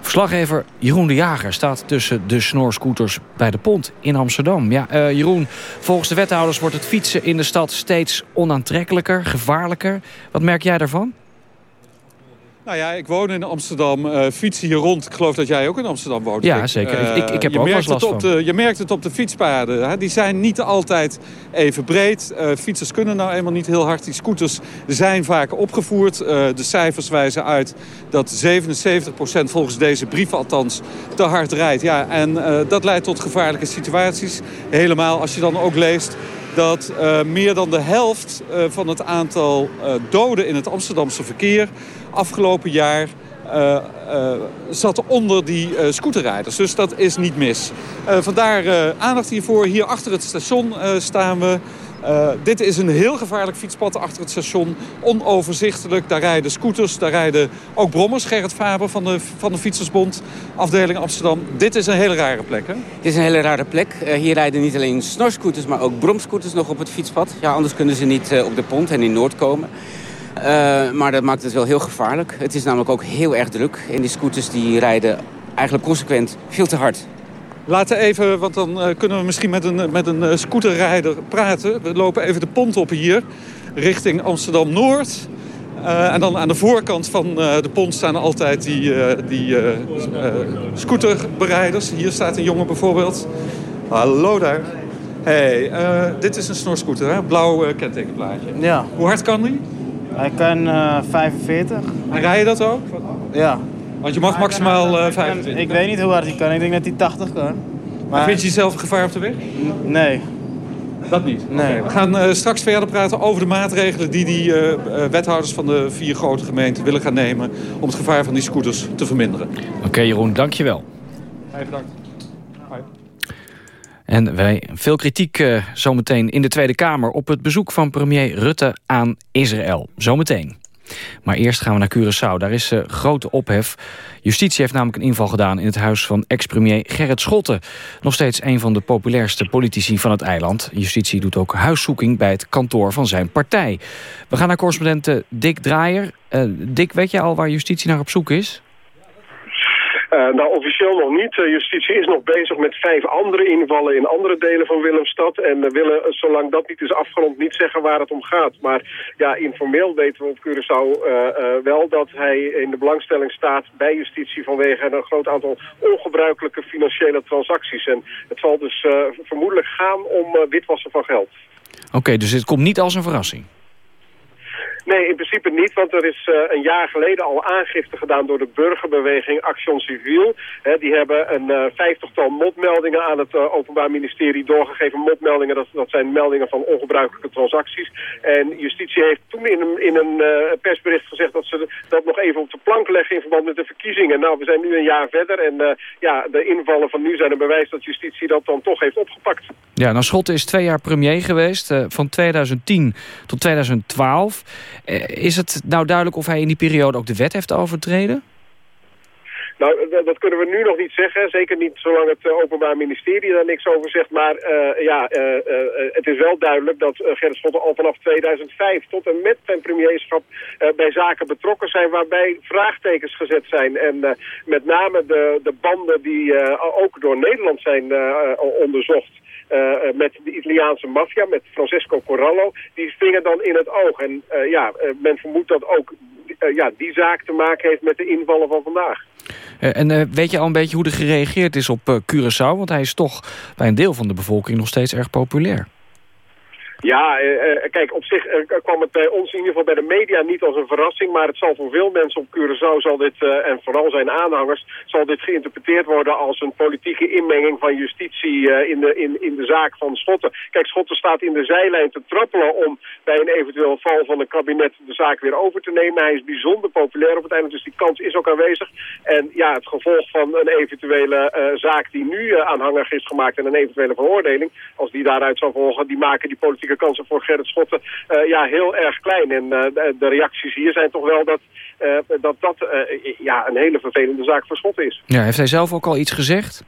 Verslaggever Jeroen de Jager staat tussen de snorscooters bij de pont in Amsterdam. Ja, uh, Jeroen, volgens de wethouders wordt het fietsen in de stad steeds onaantrekkelijker, gevaarlijker. Wat merk jij daarvan? Nou ja, ik woon in Amsterdam, uh, fiets hier rond. Ik geloof dat jij ook in Amsterdam woont. Ja, zeker. Uh, ik, ik, heb je ook merkt last het op de, Je merkt het op de fietspaden. Hè? Die zijn niet altijd even breed. Uh, fietsers kunnen nou eenmaal niet heel hard. Die scooters zijn vaak opgevoerd. de cijfers wijzen uit dat 77% volgens deze brief althans te hard rijdt. Ja, en dat leidt tot gevaarlijke situaties. Helemaal als je dan ook leest dat meer dan de helft van het aantal doden in het Amsterdamse verkeer afgelopen jaar zat onder die scooterrijders. Dus dat is niet mis. vandaar aandacht hiervoor. Hier achter het station staan we. Uh, dit is een heel gevaarlijk fietspad achter het station. Onoverzichtelijk. Daar rijden scooters, daar rijden ook brommers. Gerrit Faber van de, van de Fietsersbond, afdeling Amsterdam. Dit is een hele rare plek, hè? Dit is een hele rare plek. Uh, hier rijden niet alleen snorscooters, maar ook bromscooters nog op het fietspad. Ja, anders kunnen ze niet uh, op de pont en in Noord komen. Maar dat maakt het wel heel gevaarlijk. Het is namelijk ook heel erg druk. En die scooters die rijden eigenlijk consequent veel te hard. Laten even, want dan uh, kunnen we misschien met een, met een scooterrijder praten. We lopen even de pont op hier, richting Amsterdam-Noord. Uh, en dan aan de voorkant van uh, de pont staan altijd die, die scooterbereiders. Hier staat een jongen bijvoorbeeld. Hallo daar. hey, dit is een snorscooter, hè? Blauw kentekenplaatje. Ja. Hoe hard kan die? Hij kan 45. En rij je dat ook? Ja. Want je mag maximaal uh, 25. Ik weet niet hoe hard hij kan. Ik denk dat hij 80 kan. Maar vind je jezelf een gevaar op de weg? Nee. Dat niet? Nee. Okay. We gaan uh, straks verder praten over de maatregelen die die uh, wethouders van de vier grote gemeenten willen gaan nemen om het gevaar van die scooters te verminderen. Oké okay, Jeroen, dankjewel. Hey, bedankt. En wij veel kritiek uh, zometeen in de Tweede Kamer op het bezoek van premier Rutte aan Israël. Zometeen. Maar eerst gaan we naar Curaçao. Daar is uh, grote ophef. Justitie heeft namelijk een inval gedaan in het huis van ex-premier Gerrit Schotten. Nog steeds een van de populairste politici van het eiland. Justitie doet ook huiszoeking bij het kantoor van zijn partij. We gaan naar correspondent Dick Draaier. Uh, Dick, weet je al waar justitie naar op zoek is? Uh, nou, officieel nog niet. Justitie is nog bezig met vijf andere invallen in andere delen van Willemstad. En we willen, zolang dat niet is afgerond, niet zeggen waar het om gaat. Maar ja, informeel weten we op Curaçao wel dat hij in de belangstelling staat bij justitie vanwege een groot aantal ongebruikelijke financiële transacties. En het zal dus vermoedelijk gaan om witwassen van geld. Oké, dus dit komt niet als een verrassing? Nee, in principe niet, want er is uh, een jaar geleden al aangifte gedaan door de burgerbeweging Action Civiel. Die hebben een uh, vijftigtal motmeldingen aan het uh, Openbaar Ministerie doorgegeven. Motmeldingen, dat, dat zijn meldingen van ongebruikelijke transacties. En justitie heeft toen in een, in een persbericht gezegd dat ze dat nog even op de plank leggen in verband met de verkiezingen. Nou, we zijn nu een jaar verder en ja, de invallen van nu zijn een bewijs dat justitie dat dan toch heeft opgepakt. Ja, nou Schotten is twee jaar premier geweest, van 2010 tot 2012. Is het nou duidelijk of hij in die periode ook de wet heeft overtreden? Nou, dat kunnen we nu nog niet zeggen. Zeker niet zolang het uh, Openbaar Ministerie daar niks over zegt. Maar uh, ja, het is wel duidelijk dat Gerrit Schotten al vanaf 2005 tot en met zijn premierschap bij zaken betrokken zijn waarbij vraagtekens gezet zijn. En met name de, de banden die ook door Nederland zijn onderzocht. Uh, met de Italiaanse maffia, met Francesco Corallo, die springen dan in het oog. En uh, ja, men vermoedt dat ook ja, die zaak te maken heeft met de invallen van vandaag. en weet je al een beetje hoe er gereageerd is op Curaçao? Want hij is toch bij een deel van de bevolking nog steeds erg populair. Ja, uh, kijk, op zich uh, kwam het bij ons in ieder geval bij de media niet als een verrassing. Maar het zal voor veel mensen op Curaçao, zal dit, uh, en vooral zijn aanhangers, zal dit geïnterpreteerd worden als een politieke inmenging van justitie in, de, in, in de zaak van Schotten. Kijk, Schotten staat in de zijlijn te trappelen om bij een eventueel val van een kabinet de zaak weer over te nemen. Hij is bijzonder populair op het einde, dus die kans is ook aanwezig. En ja, het gevolg van een eventuele zaak die nu aanhangig is gemaakt en een eventuele veroordeling, als die daaruit zou volgen, die maken die politieke kansen voor Gerrit Schotten uh, ja, heel erg klein. En uh, de, reacties hier zijn toch wel dat uh, dat, dat ja, een hele vervelende zaak voor Schotten is. Ja, heeft hij zelf ook al iets gezegd?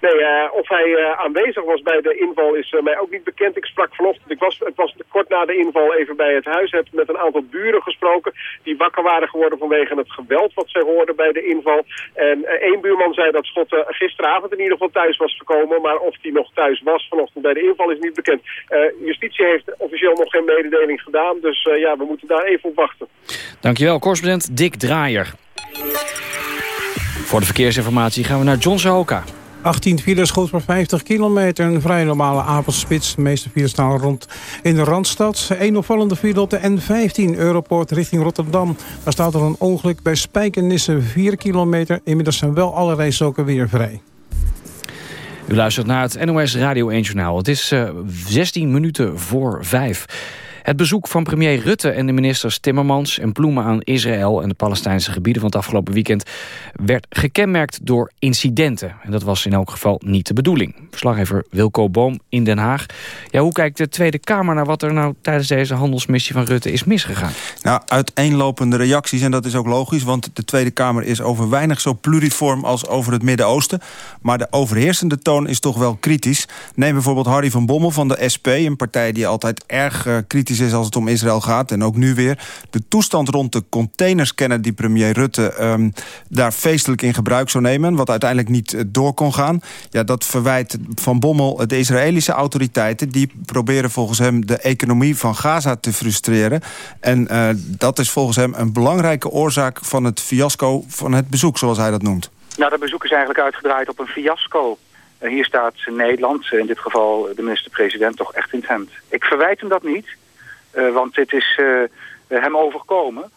Nee, uh, of hij uh, aanwezig was bij de inval is uh, mij ook niet bekend. Ik sprak vanochtend, ik was, het was kort na de inval even bij het huis. Heb met een aantal buren gesproken die wakker waren geworden vanwege het geweld wat zij hoorden bij de inval. En één buurman zei dat Schot gisteravond in ieder geval thuis was gekomen. Maar of hij nog thuis was vanochtend bij de inval is niet bekend. justitie heeft officieel nog geen mededeling gedaan. Dus ja, we moeten daar even op wachten. Dankjewel, correspondent Dick Draaier. Voor de verkeersinformatie gaan we naar John Sahoka. 18 files, goed voor 50 kilometer. Een vrij normale avondspits. De meeste files staan rond in de Randstad. Een opvallende file op de N15 Europort richting Rotterdam. Daar staat er een ongeluk bij Spijkenisse 4 kilometer. Inmiddels zijn wel alle rijstroken weer vrij. U luistert naar het NOS Radio 1 Journaal. Het is uh, 16 minuten voor 5. Het bezoek van premier Rutte en de ministers Timmermans en Ploemen aan Israël en de Palestijnse gebieden van het afgelopen weekend werd gekenmerkt door incidenten. En dat was in elk geval niet de bedoeling. Verslaggever Wilco Boom in Den Haag. Ja, hoe kijkt de Tweede Kamer naar wat er nou tijdens deze handelsmissie van Rutte is misgegaan? Nou, uiteenlopende reacties en dat is ook logisch, want de Tweede Kamer is over weinig zo pluriform als over het Midden-Oosten. Maar de overheersende toon is toch wel kritisch. Neem bijvoorbeeld Harry van Bommel van de SP, een partij die altijd erg uh, kritisch is als het om Israël gaat. En ook nu weer. De toestand rond de containerscanner die premier Rutte um, daar feestelijk in gebruik zou nemen. Wat uiteindelijk niet eh, door kon gaan. Ja, dat verwijt Van Bommel de Israëlische autoriteiten. Die proberen volgens hem de economie van Gaza te frustreren. En uh, dat is volgens hem een belangrijke oorzaak van het fiasco van het bezoek, zoals hij dat noemt. Nou, dat bezoek is eigenlijk uitgedraaid op een fiasco. Hier staat Nederland, in dit geval de minister-president, toch echt in het hemd. Ik verwijt hem dat niet. Uh, want dit is uh, hem overkomen.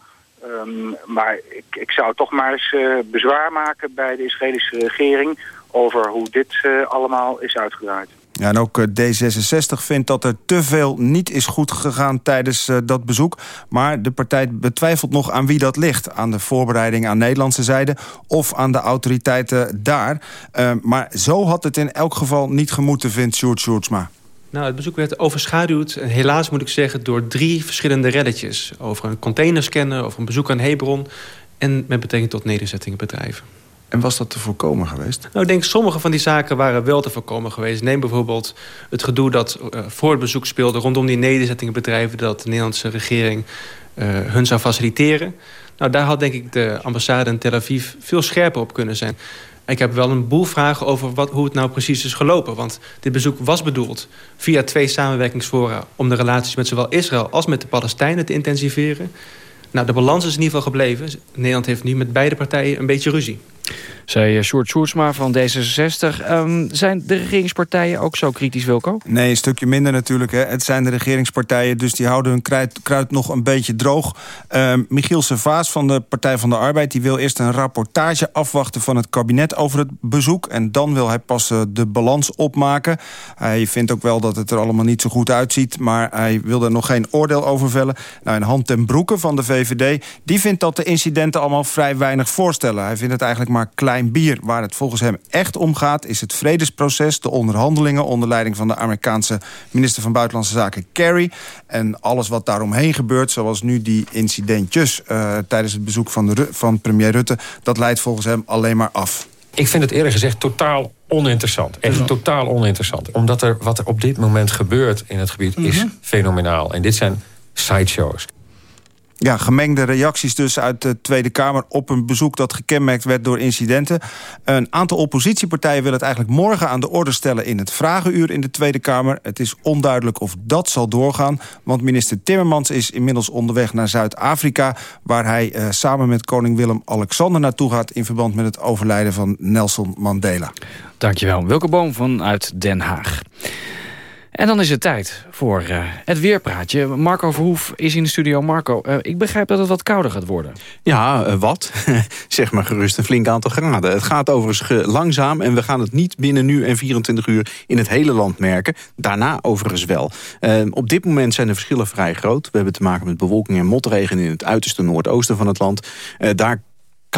Um, maar ik, ik zou toch maar eens uh, bezwaar maken bij de Israëlische regering... over hoe dit allemaal is uitgedraaid. Ja, en ook D66 vindt dat er te veel niet is goed gegaan tijdens dat bezoek. Maar de partij betwijfelt nog aan wie dat ligt. Aan de voorbereiding aan Nederlandse zijde of aan de autoriteiten daar. Uh, maar zo had het in elk geval niet gemoeten, vindt Sjoerd Sjoerdsma. Nou, het bezoek werd overschaduwd, helaas moet ik zeggen... door drie verschillende reddetjes. Over een containerscanner, over een bezoek aan Hebron... en met betrekking tot nederzettingenbedrijven. En was dat te voorkomen geweest? Nou, ik denk sommige van die zaken waren wel te voorkomen geweest. Neem bijvoorbeeld het gedoe dat uh, voor het bezoek speelde... rondom die nederzettingenbedrijven... dat de Nederlandse regering uh, hun zou faciliteren. Nou, daar had denk ik de ambassade in Tel Aviv veel scherper op kunnen zijn. Ik heb wel een boel vragen over wat, hoe het nou precies is gelopen. Want dit bezoek was bedoeld via twee samenwerkingsfora... om de relaties met zowel Israël als met de Palestijnen te intensiveren. Nou, de balans is in ieder geval gebleven. Nederland heeft nu met beide partijen een beetje ruzie. Zei Sjoerd Sjoerdsma van D66. Um, zijn de regeringspartijen ook zo kritisch, Wilco? Nee, een stukje minder natuurlijk. Hè. Het zijn de regeringspartijen, dus die houden hun kruid, nog een beetje droog. Um, Michiel Servaas van de Partij van de Arbeid... die wil eerst een rapportage afwachten van het kabinet over het bezoek... en dan wil hij pas uh, de balans opmaken. Hij vindt ook wel dat het er allemaal niet zo goed uitziet... maar hij wil er nog geen oordeel over vellen. Nou, en Han ten Broeke van de VVD... die vindt dat de incidenten allemaal vrij weinig voorstellen. Hij vindt het eigenlijk maar klein bier. Waar het volgens hem echt om gaat is het vredesproces... de onderhandelingen onder leiding van de Amerikaanse minister van Buitenlandse Zaken Kerry. En alles wat daaromheen gebeurt, zoals nu die incidentjes... Uh, tijdens het bezoek van, de, van premier Rutte, dat leidt volgens hem alleen maar af. Ik vind het eerlijk gezegd totaal oninteressant. Echt totaal oninteressant. Omdat er wat er op dit moment gebeurt in het gebied is fenomenaal. En dit zijn sideshows. Ja, gemengde reacties dus uit de Tweede Kamer op een bezoek dat gekenmerkt werd door incidenten. Een aantal oppositiepartijen willen het eigenlijk morgen aan de orde stellen in het vragenuur in de Tweede Kamer. Het is onduidelijk of dat zal doorgaan, want minister Timmermans is inmiddels onderweg naar Zuid-Afrika, waar hij uh, samen met koning Willem-Alexander naartoe gaat in verband met het overlijden van Nelson Mandela. Dankjewel. Wilke Boom vanuit Den Haag. En dan is het tijd voor uh, het weerpraatje. Marco Verhoef is in de studio. Marco, uh, ik begrijp dat het wat kouder gaat worden. Ja, uh, wat? [LAUGHS] zeg maar gerust een flink aantal graden. Het gaat overigens langzaam en we gaan het niet binnen nu en 24 uur in het hele land merken. Daarna overigens wel. op dit moment zijn de verschillen vrij groot. We hebben te maken met bewolking en motregen in het uiterste noordoosten van het land. daar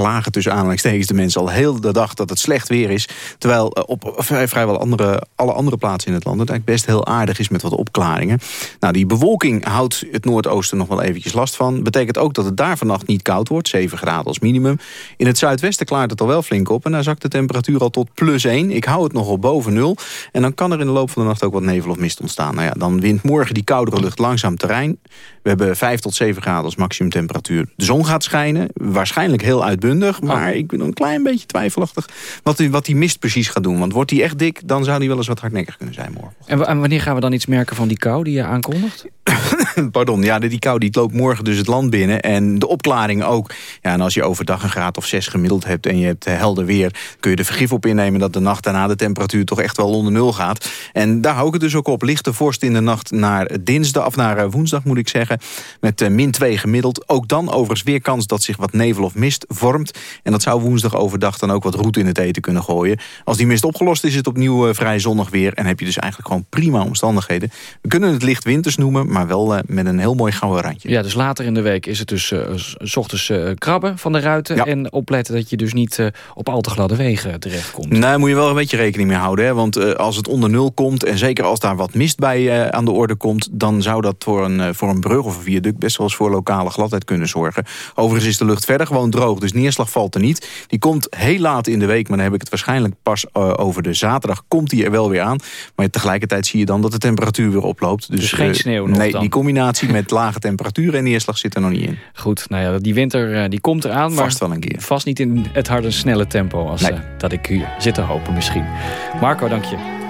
klagen tussen aanhalingstekens de mensen al heel de dag dat het slecht weer is. Terwijl eh, op vrijwel andere, alle andere plaatsen in het land het eigenlijk best heel aardig is met wat opklaringen. Nou, die bewolking houdt het Noordoosten nog wel eventjes last van. Betekent ook dat het daar vannacht niet koud wordt, 7 graden als minimum. In het zuidwesten klaart het al wel flink op en daar zakt de temperatuur al tot plus 1. Ik hou het nog op boven nul. En dan kan er in de loop van de nacht ook wat nevel of mist ontstaan. Nou ja, dan wint morgen die koudere lucht langzaam terrein. We hebben 5 tot 7 graden als maximumtemperatuur. De zon gaat schijnen, waarschijnlijk heel uitbundig. Maar ik ben een klein beetje twijfelachtig wat die, wat die mist precies gaat doen. Want wordt die echt dik, dan zou die wel eens wat hardnekkig kunnen zijn morgen. En wanneer gaan we dan iets merken van die kou die je aankondigt? [LAUGHS] Pardon, ja, die kou die loopt morgen dus het land binnen. En de opklaring ook. Ja, en als je overdag een graad of 6 gemiddeld hebt en je hebt eh, helder weer... kun je er vergif op innemen dat de nacht daarna de temperatuur toch echt wel onder nul gaat. En daar hou ik het dus ook op. Lichte vorst in de nacht naar dinsdag, of naar eh, woensdag moet ik zeggen. Met uh, min 2 gemiddeld. Ook dan overigens weer kans dat zich wat nevel of mist vormt. En dat zou woensdag overdag dan ook wat roet in het eten kunnen gooien. Als die mist opgelost is, is het opnieuw uh, vrij zonnig weer. En heb je dus eigenlijk gewoon prima omstandigheden. We kunnen het licht winters noemen, maar wel uh, met een heel mooi gouden randje. Ja, dus later in de week is het dus uh, s ochtends krabben van de ruiten. Ja. En opletten dat je dus niet op al te gladde wegen terechtkomt. Nee, moet je wel een beetje rekening mee houden. Hè? Want als het onder nul komt en zeker als daar wat mist bij aan de orde komt... dan zou dat voor een, voor een brug of een viaduct best wel eens voor lokale gladheid kunnen zorgen. Overigens is de lucht verder gewoon droog, dus neerslag valt er niet. Die komt heel laat in de week, maar dan heb ik het waarschijnlijk pas over de zaterdag... komt die er wel weer aan. Maar tegelijkertijd zie je dan dat de temperatuur weer oploopt. Dus, dus geen sneeuw nog Nee, dan. die combinatie met [LAUGHS] lage temperaturen en neerslag zit er nog niet in. Goed, nou ja, die winter die komt eraan. Maar vast wel een keer. Vast niet in het harde, snelle tempo als nee. dat ik hier zit te hopen misschien. Marco, dank je.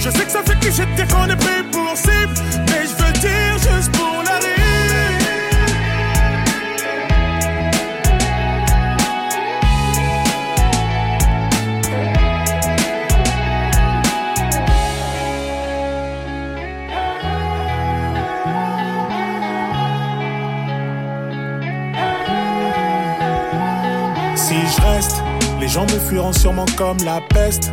Je sais que ça fait cliché de dire qu'on est pris pour cible. Mais je veux dire juste pour la rire. Si je reste, les gens me fuiront sûrement comme la peste.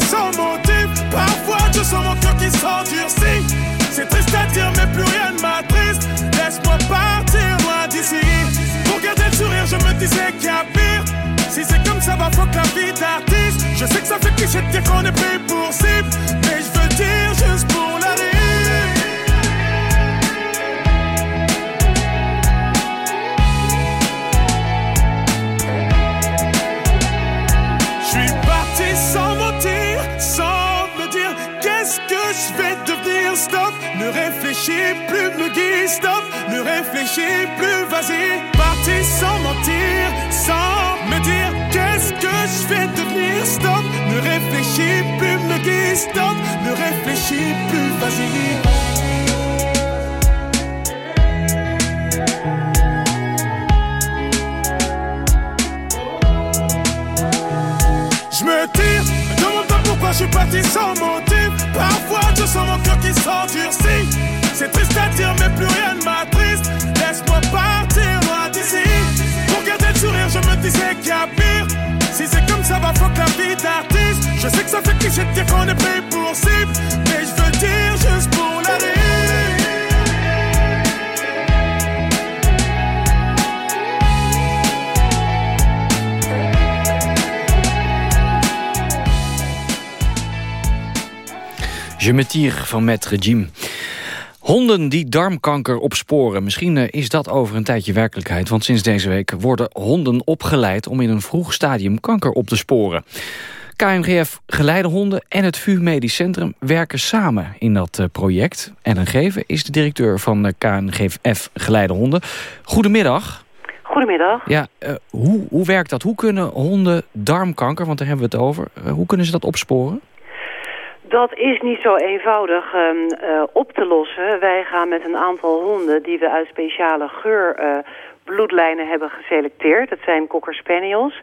Sans motif. Parfois je sens mon cœur qui s'endurcit. C'est triste à dire, mais plus rien ne m'attriste. Laisse-moi partir loin d'ici. Pour garder le sourire, je me disais qu'il y a pire. Si c'est comme ça, va fuck la vie d'artiste. Je sais que ça fait cliché de dire qu'on est pris pour cible. Mais je veux dire Ne réfléchis plus, vas-y. Je me tire, demande pas pourquoi je suis parti sans motif. Parfois, je sens mon cœur qui s'endurcit. C'est triste à dire, mais plus rien ne m'attriste. Laisse-moi partir, loin d'ici. Pour garder le sourire, je me disais qu'il y a pire. Si c'est comme ça, va fuck la vie d'artiste. Je sais que ça fait cliché de dire qu'on est payé pour cible. Mais je veux juste pour la. Je me tire van Maître Jim. Honden die darmkanker opsporen. Misschien eh, is dat over een tijdje werkelijkheid. Want sinds deze week worden honden opgeleid... om in een vroeg stadium kanker op te sporen. KNGF Geleidehonden en het VU Medisch Centrum werken samen in dat eh, project. Ellen Geven is de directeur van de KNGF Geleidehonden. Goedemiddag. Goedemiddag. Ja, eh, hoe, hoe werkt dat? Hoe kunnen honden darmkanker, want daar hebben we het over... eh, hoe kunnen ze dat opsporen? Dat is niet zo eenvoudig ehm, eh, op te lossen. Wij gaan met een aantal honden die we uit speciale geurbloedlijnen hebben geselecteerd. Dat zijn cocker spaniels.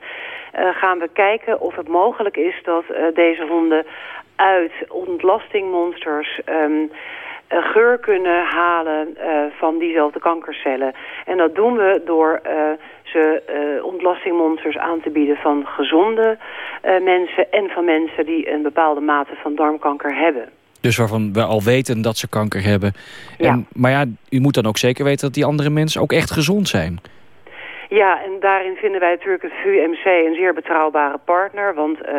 Eh, gaan we kijken of het mogelijk is dat eh, deze honden uit ontlastingmonsters... eh, geur kunnen halen van diezelfde kankercellen. En dat doen we door ze eh, ontlastingmonsters aan te bieden van gezonde mensen... en van mensen die een bepaalde mate van darmkanker hebben. Dus waarvan we al weten dat ze kanker hebben. En, Maar ja, u moet dan ook zeker weten dat die andere mensen ook echt gezond zijn. Ja, en daarin vinden wij natuurlijk het VUMC een zeer betrouwbare partner. Want eh,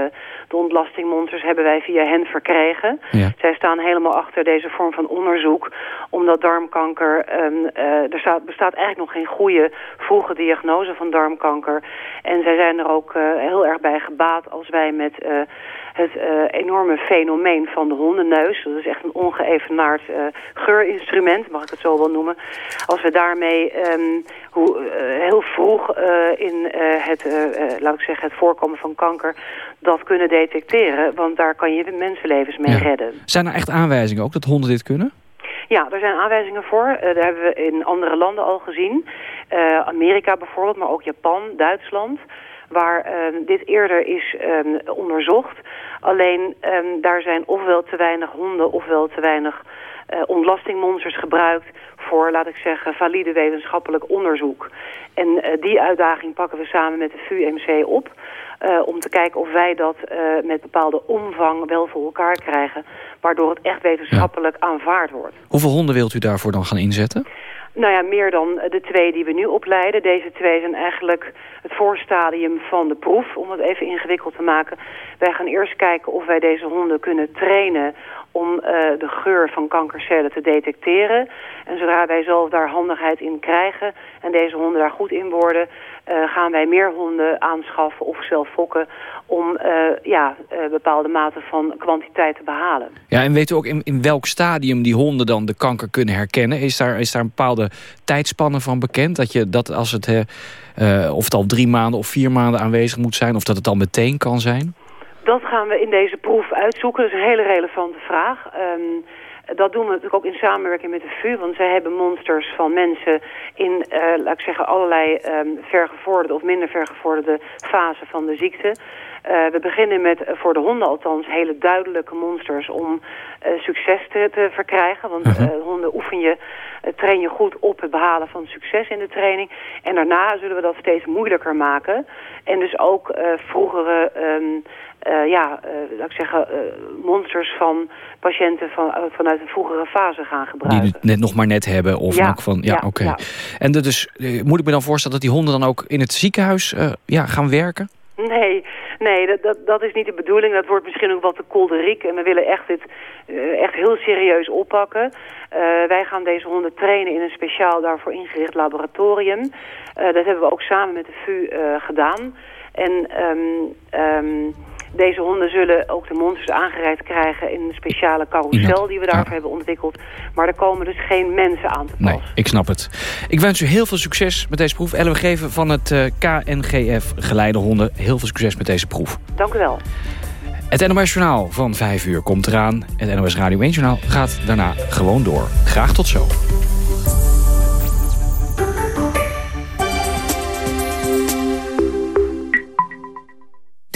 de ontlastingmonsters hebben wij via hen verkregen. Ja. Zij staan helemaal achter deze vorm van onderzoek. Omdat darmkanker, ehm, eh, er staat, bestaat eigenlijk nog geen goede vroege diagnose van darmkanker. En zij zijn er ook eh, heel erg bij gebaat als wij met het enorme fenomeen van de hondenneus. Dat is echt een ongeëvenaard geurinstrument, mag ik het zo wel noemen. Als we daarmee ehm, hoe, eh, heel vroeg eh, in eh, het, laat ik zeggen, het voorkomen van kanker dat kunnen detecteren. Want daar kan je mensenlevens mee Ja. redden. Zijn er echt aanwijzingen ook dat honden dit kunnen? Ja, er zijn aanwijzingen voor. Eh, daar hebben we in andere landen al gezien. Amerika bijvoorbeeld, maar ook Japan, Duitsland. Waar ehm, dit eerder is ehm, onderzocht. Alleen ehm, daar zijn ofwel te weinig honden ofwel te weinig ontlastingmonsters gebruikt voor, laat ik zeggen, valide wetenschappelijk onderzoek. En eh, die uitdaging pakken we samen met de VUMC op. eh, om te kijken of wij dat eh, met bepaalde omvang wel voor elkaar krijgen. Waardoor het echt wetenschappelijk aanvaard wordt. Hoeveel honden wilt u daarvoor dan gaan inzetten? Nou ja, meer dan eh, de twee die we nu opleiden. Deze twee zijn eigenlijk het voorstadium van de proef, om het even ingewikkeld te maken. Wij gaan eerst kijken of wij deze honden kunnen trainen om eh, de geur van kankercellen te detecteren. En zodra wij zelf daar handigheid in krijgen en deze honden daar goed in worden... eh, gaan wij meer honden aanschaffen of zelf fokken om eh, ja, bepaalde mate van kwantiteit te behalen. Ja, en weet u ook in, in welk stadium die honden dan de kanker kunnen herkennen? Is daar, is daar een bepaalde tijdspanne van bekend? Dat, je, dat als het, of het al drie maanden of vier maanden aanwezig moet zijn... of dat het al meteen kan zijn? Dat gaan we in deze proef uitzoeken. Dat is een hele relevante vraag. Ehm, dat doen we natuurlijk ook in samenwerking met de VU. Want zij hebben monsters van mensen in, eh, laat ik zeggen, allerlei ehm, vergevorderde of minder vergevorderde fasen van de ziekte. Eh, we beginnen met, eh, voor de honden althans, hele duidelijke monsters om eh, succes te, te verkrijgen. Want eh, honden oefen je, train je goed op het behalen van succes in de training. En daarna zullen we dat steeds moeilijker maken. En dus ook vroegere, ehm, eh, ja, laat ik zeggen, monsters van patiënten van, vanuit een vroegere fase gaan gebruiken. Die het net nog maar net hebben? Of Ja, ook van, ja, ja, oké. ja. En dus, moet ik me dan voorstellen dat die honden dan ook in het ziekenhuis ja, gaan werken? [LAUGHS] Nee, nee dat, dat, dat is niet de bedoeling. Dat wordt misschien ook wat te kolderiek. En we willen echt dit eh, echt heel serieus oppakken. Eh, wij gaan deze honden trainen in een speciaal daarvoor ingericht laboratorium. Eh, dat hebben we ook samen met de VU gedaan. En ehm, deze honden zullen ook de monsters aangereikt krijgen in een speciale carousel die we daarvoor hebben ontwikkeld. Maar er komen dus geen mensen aan te pas. Nee, ik snap het. Ik wens u heel veel succes met deze proef. Ellen, we geven van het eh, KNGF Geleidehonden heel veel succes met deze proef. Dank u wel. Het NOS Journaal van 5 uur komt eraan. Het NOS Radio 1 Journaal gaat daarna gewoon door. Graag tot zo.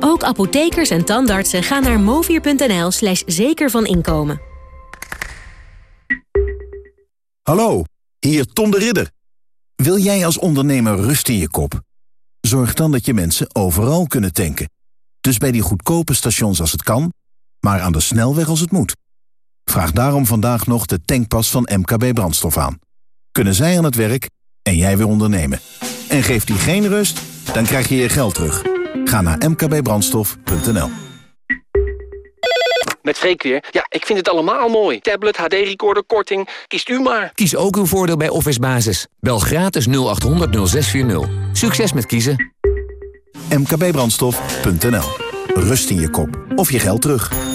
Ook apothekers en tandartsen gaan naar movier.nl slash zeker van inkomen. Hallo, hier Tom de Ridder. Wil jij als ondernemer rust in je kop? Zorg dan dat je mensen overal kunnen tanken. Dus bij die goedkope stations als het kan, maar aan de snelweg als het moet. Vraag daarom vandaag nog de tankpas van MKB Brandstof aan. Kunnen zij aan het werk en jij weer ondernemen. En geeft die geen rust, dan krijg je je geld terug. Ga naar mkbbrandstof.nl Met Freek weer. Ja, ik vind het allemaal mooi. Tablet, HD-recorder, korting. Kiest u maar. Kies ook uw voordeel bij Office Basis. Bel gratis 0800 0640. Succes met kiezen. mkbbrandstof.nl Rust in je kop of je geld terug.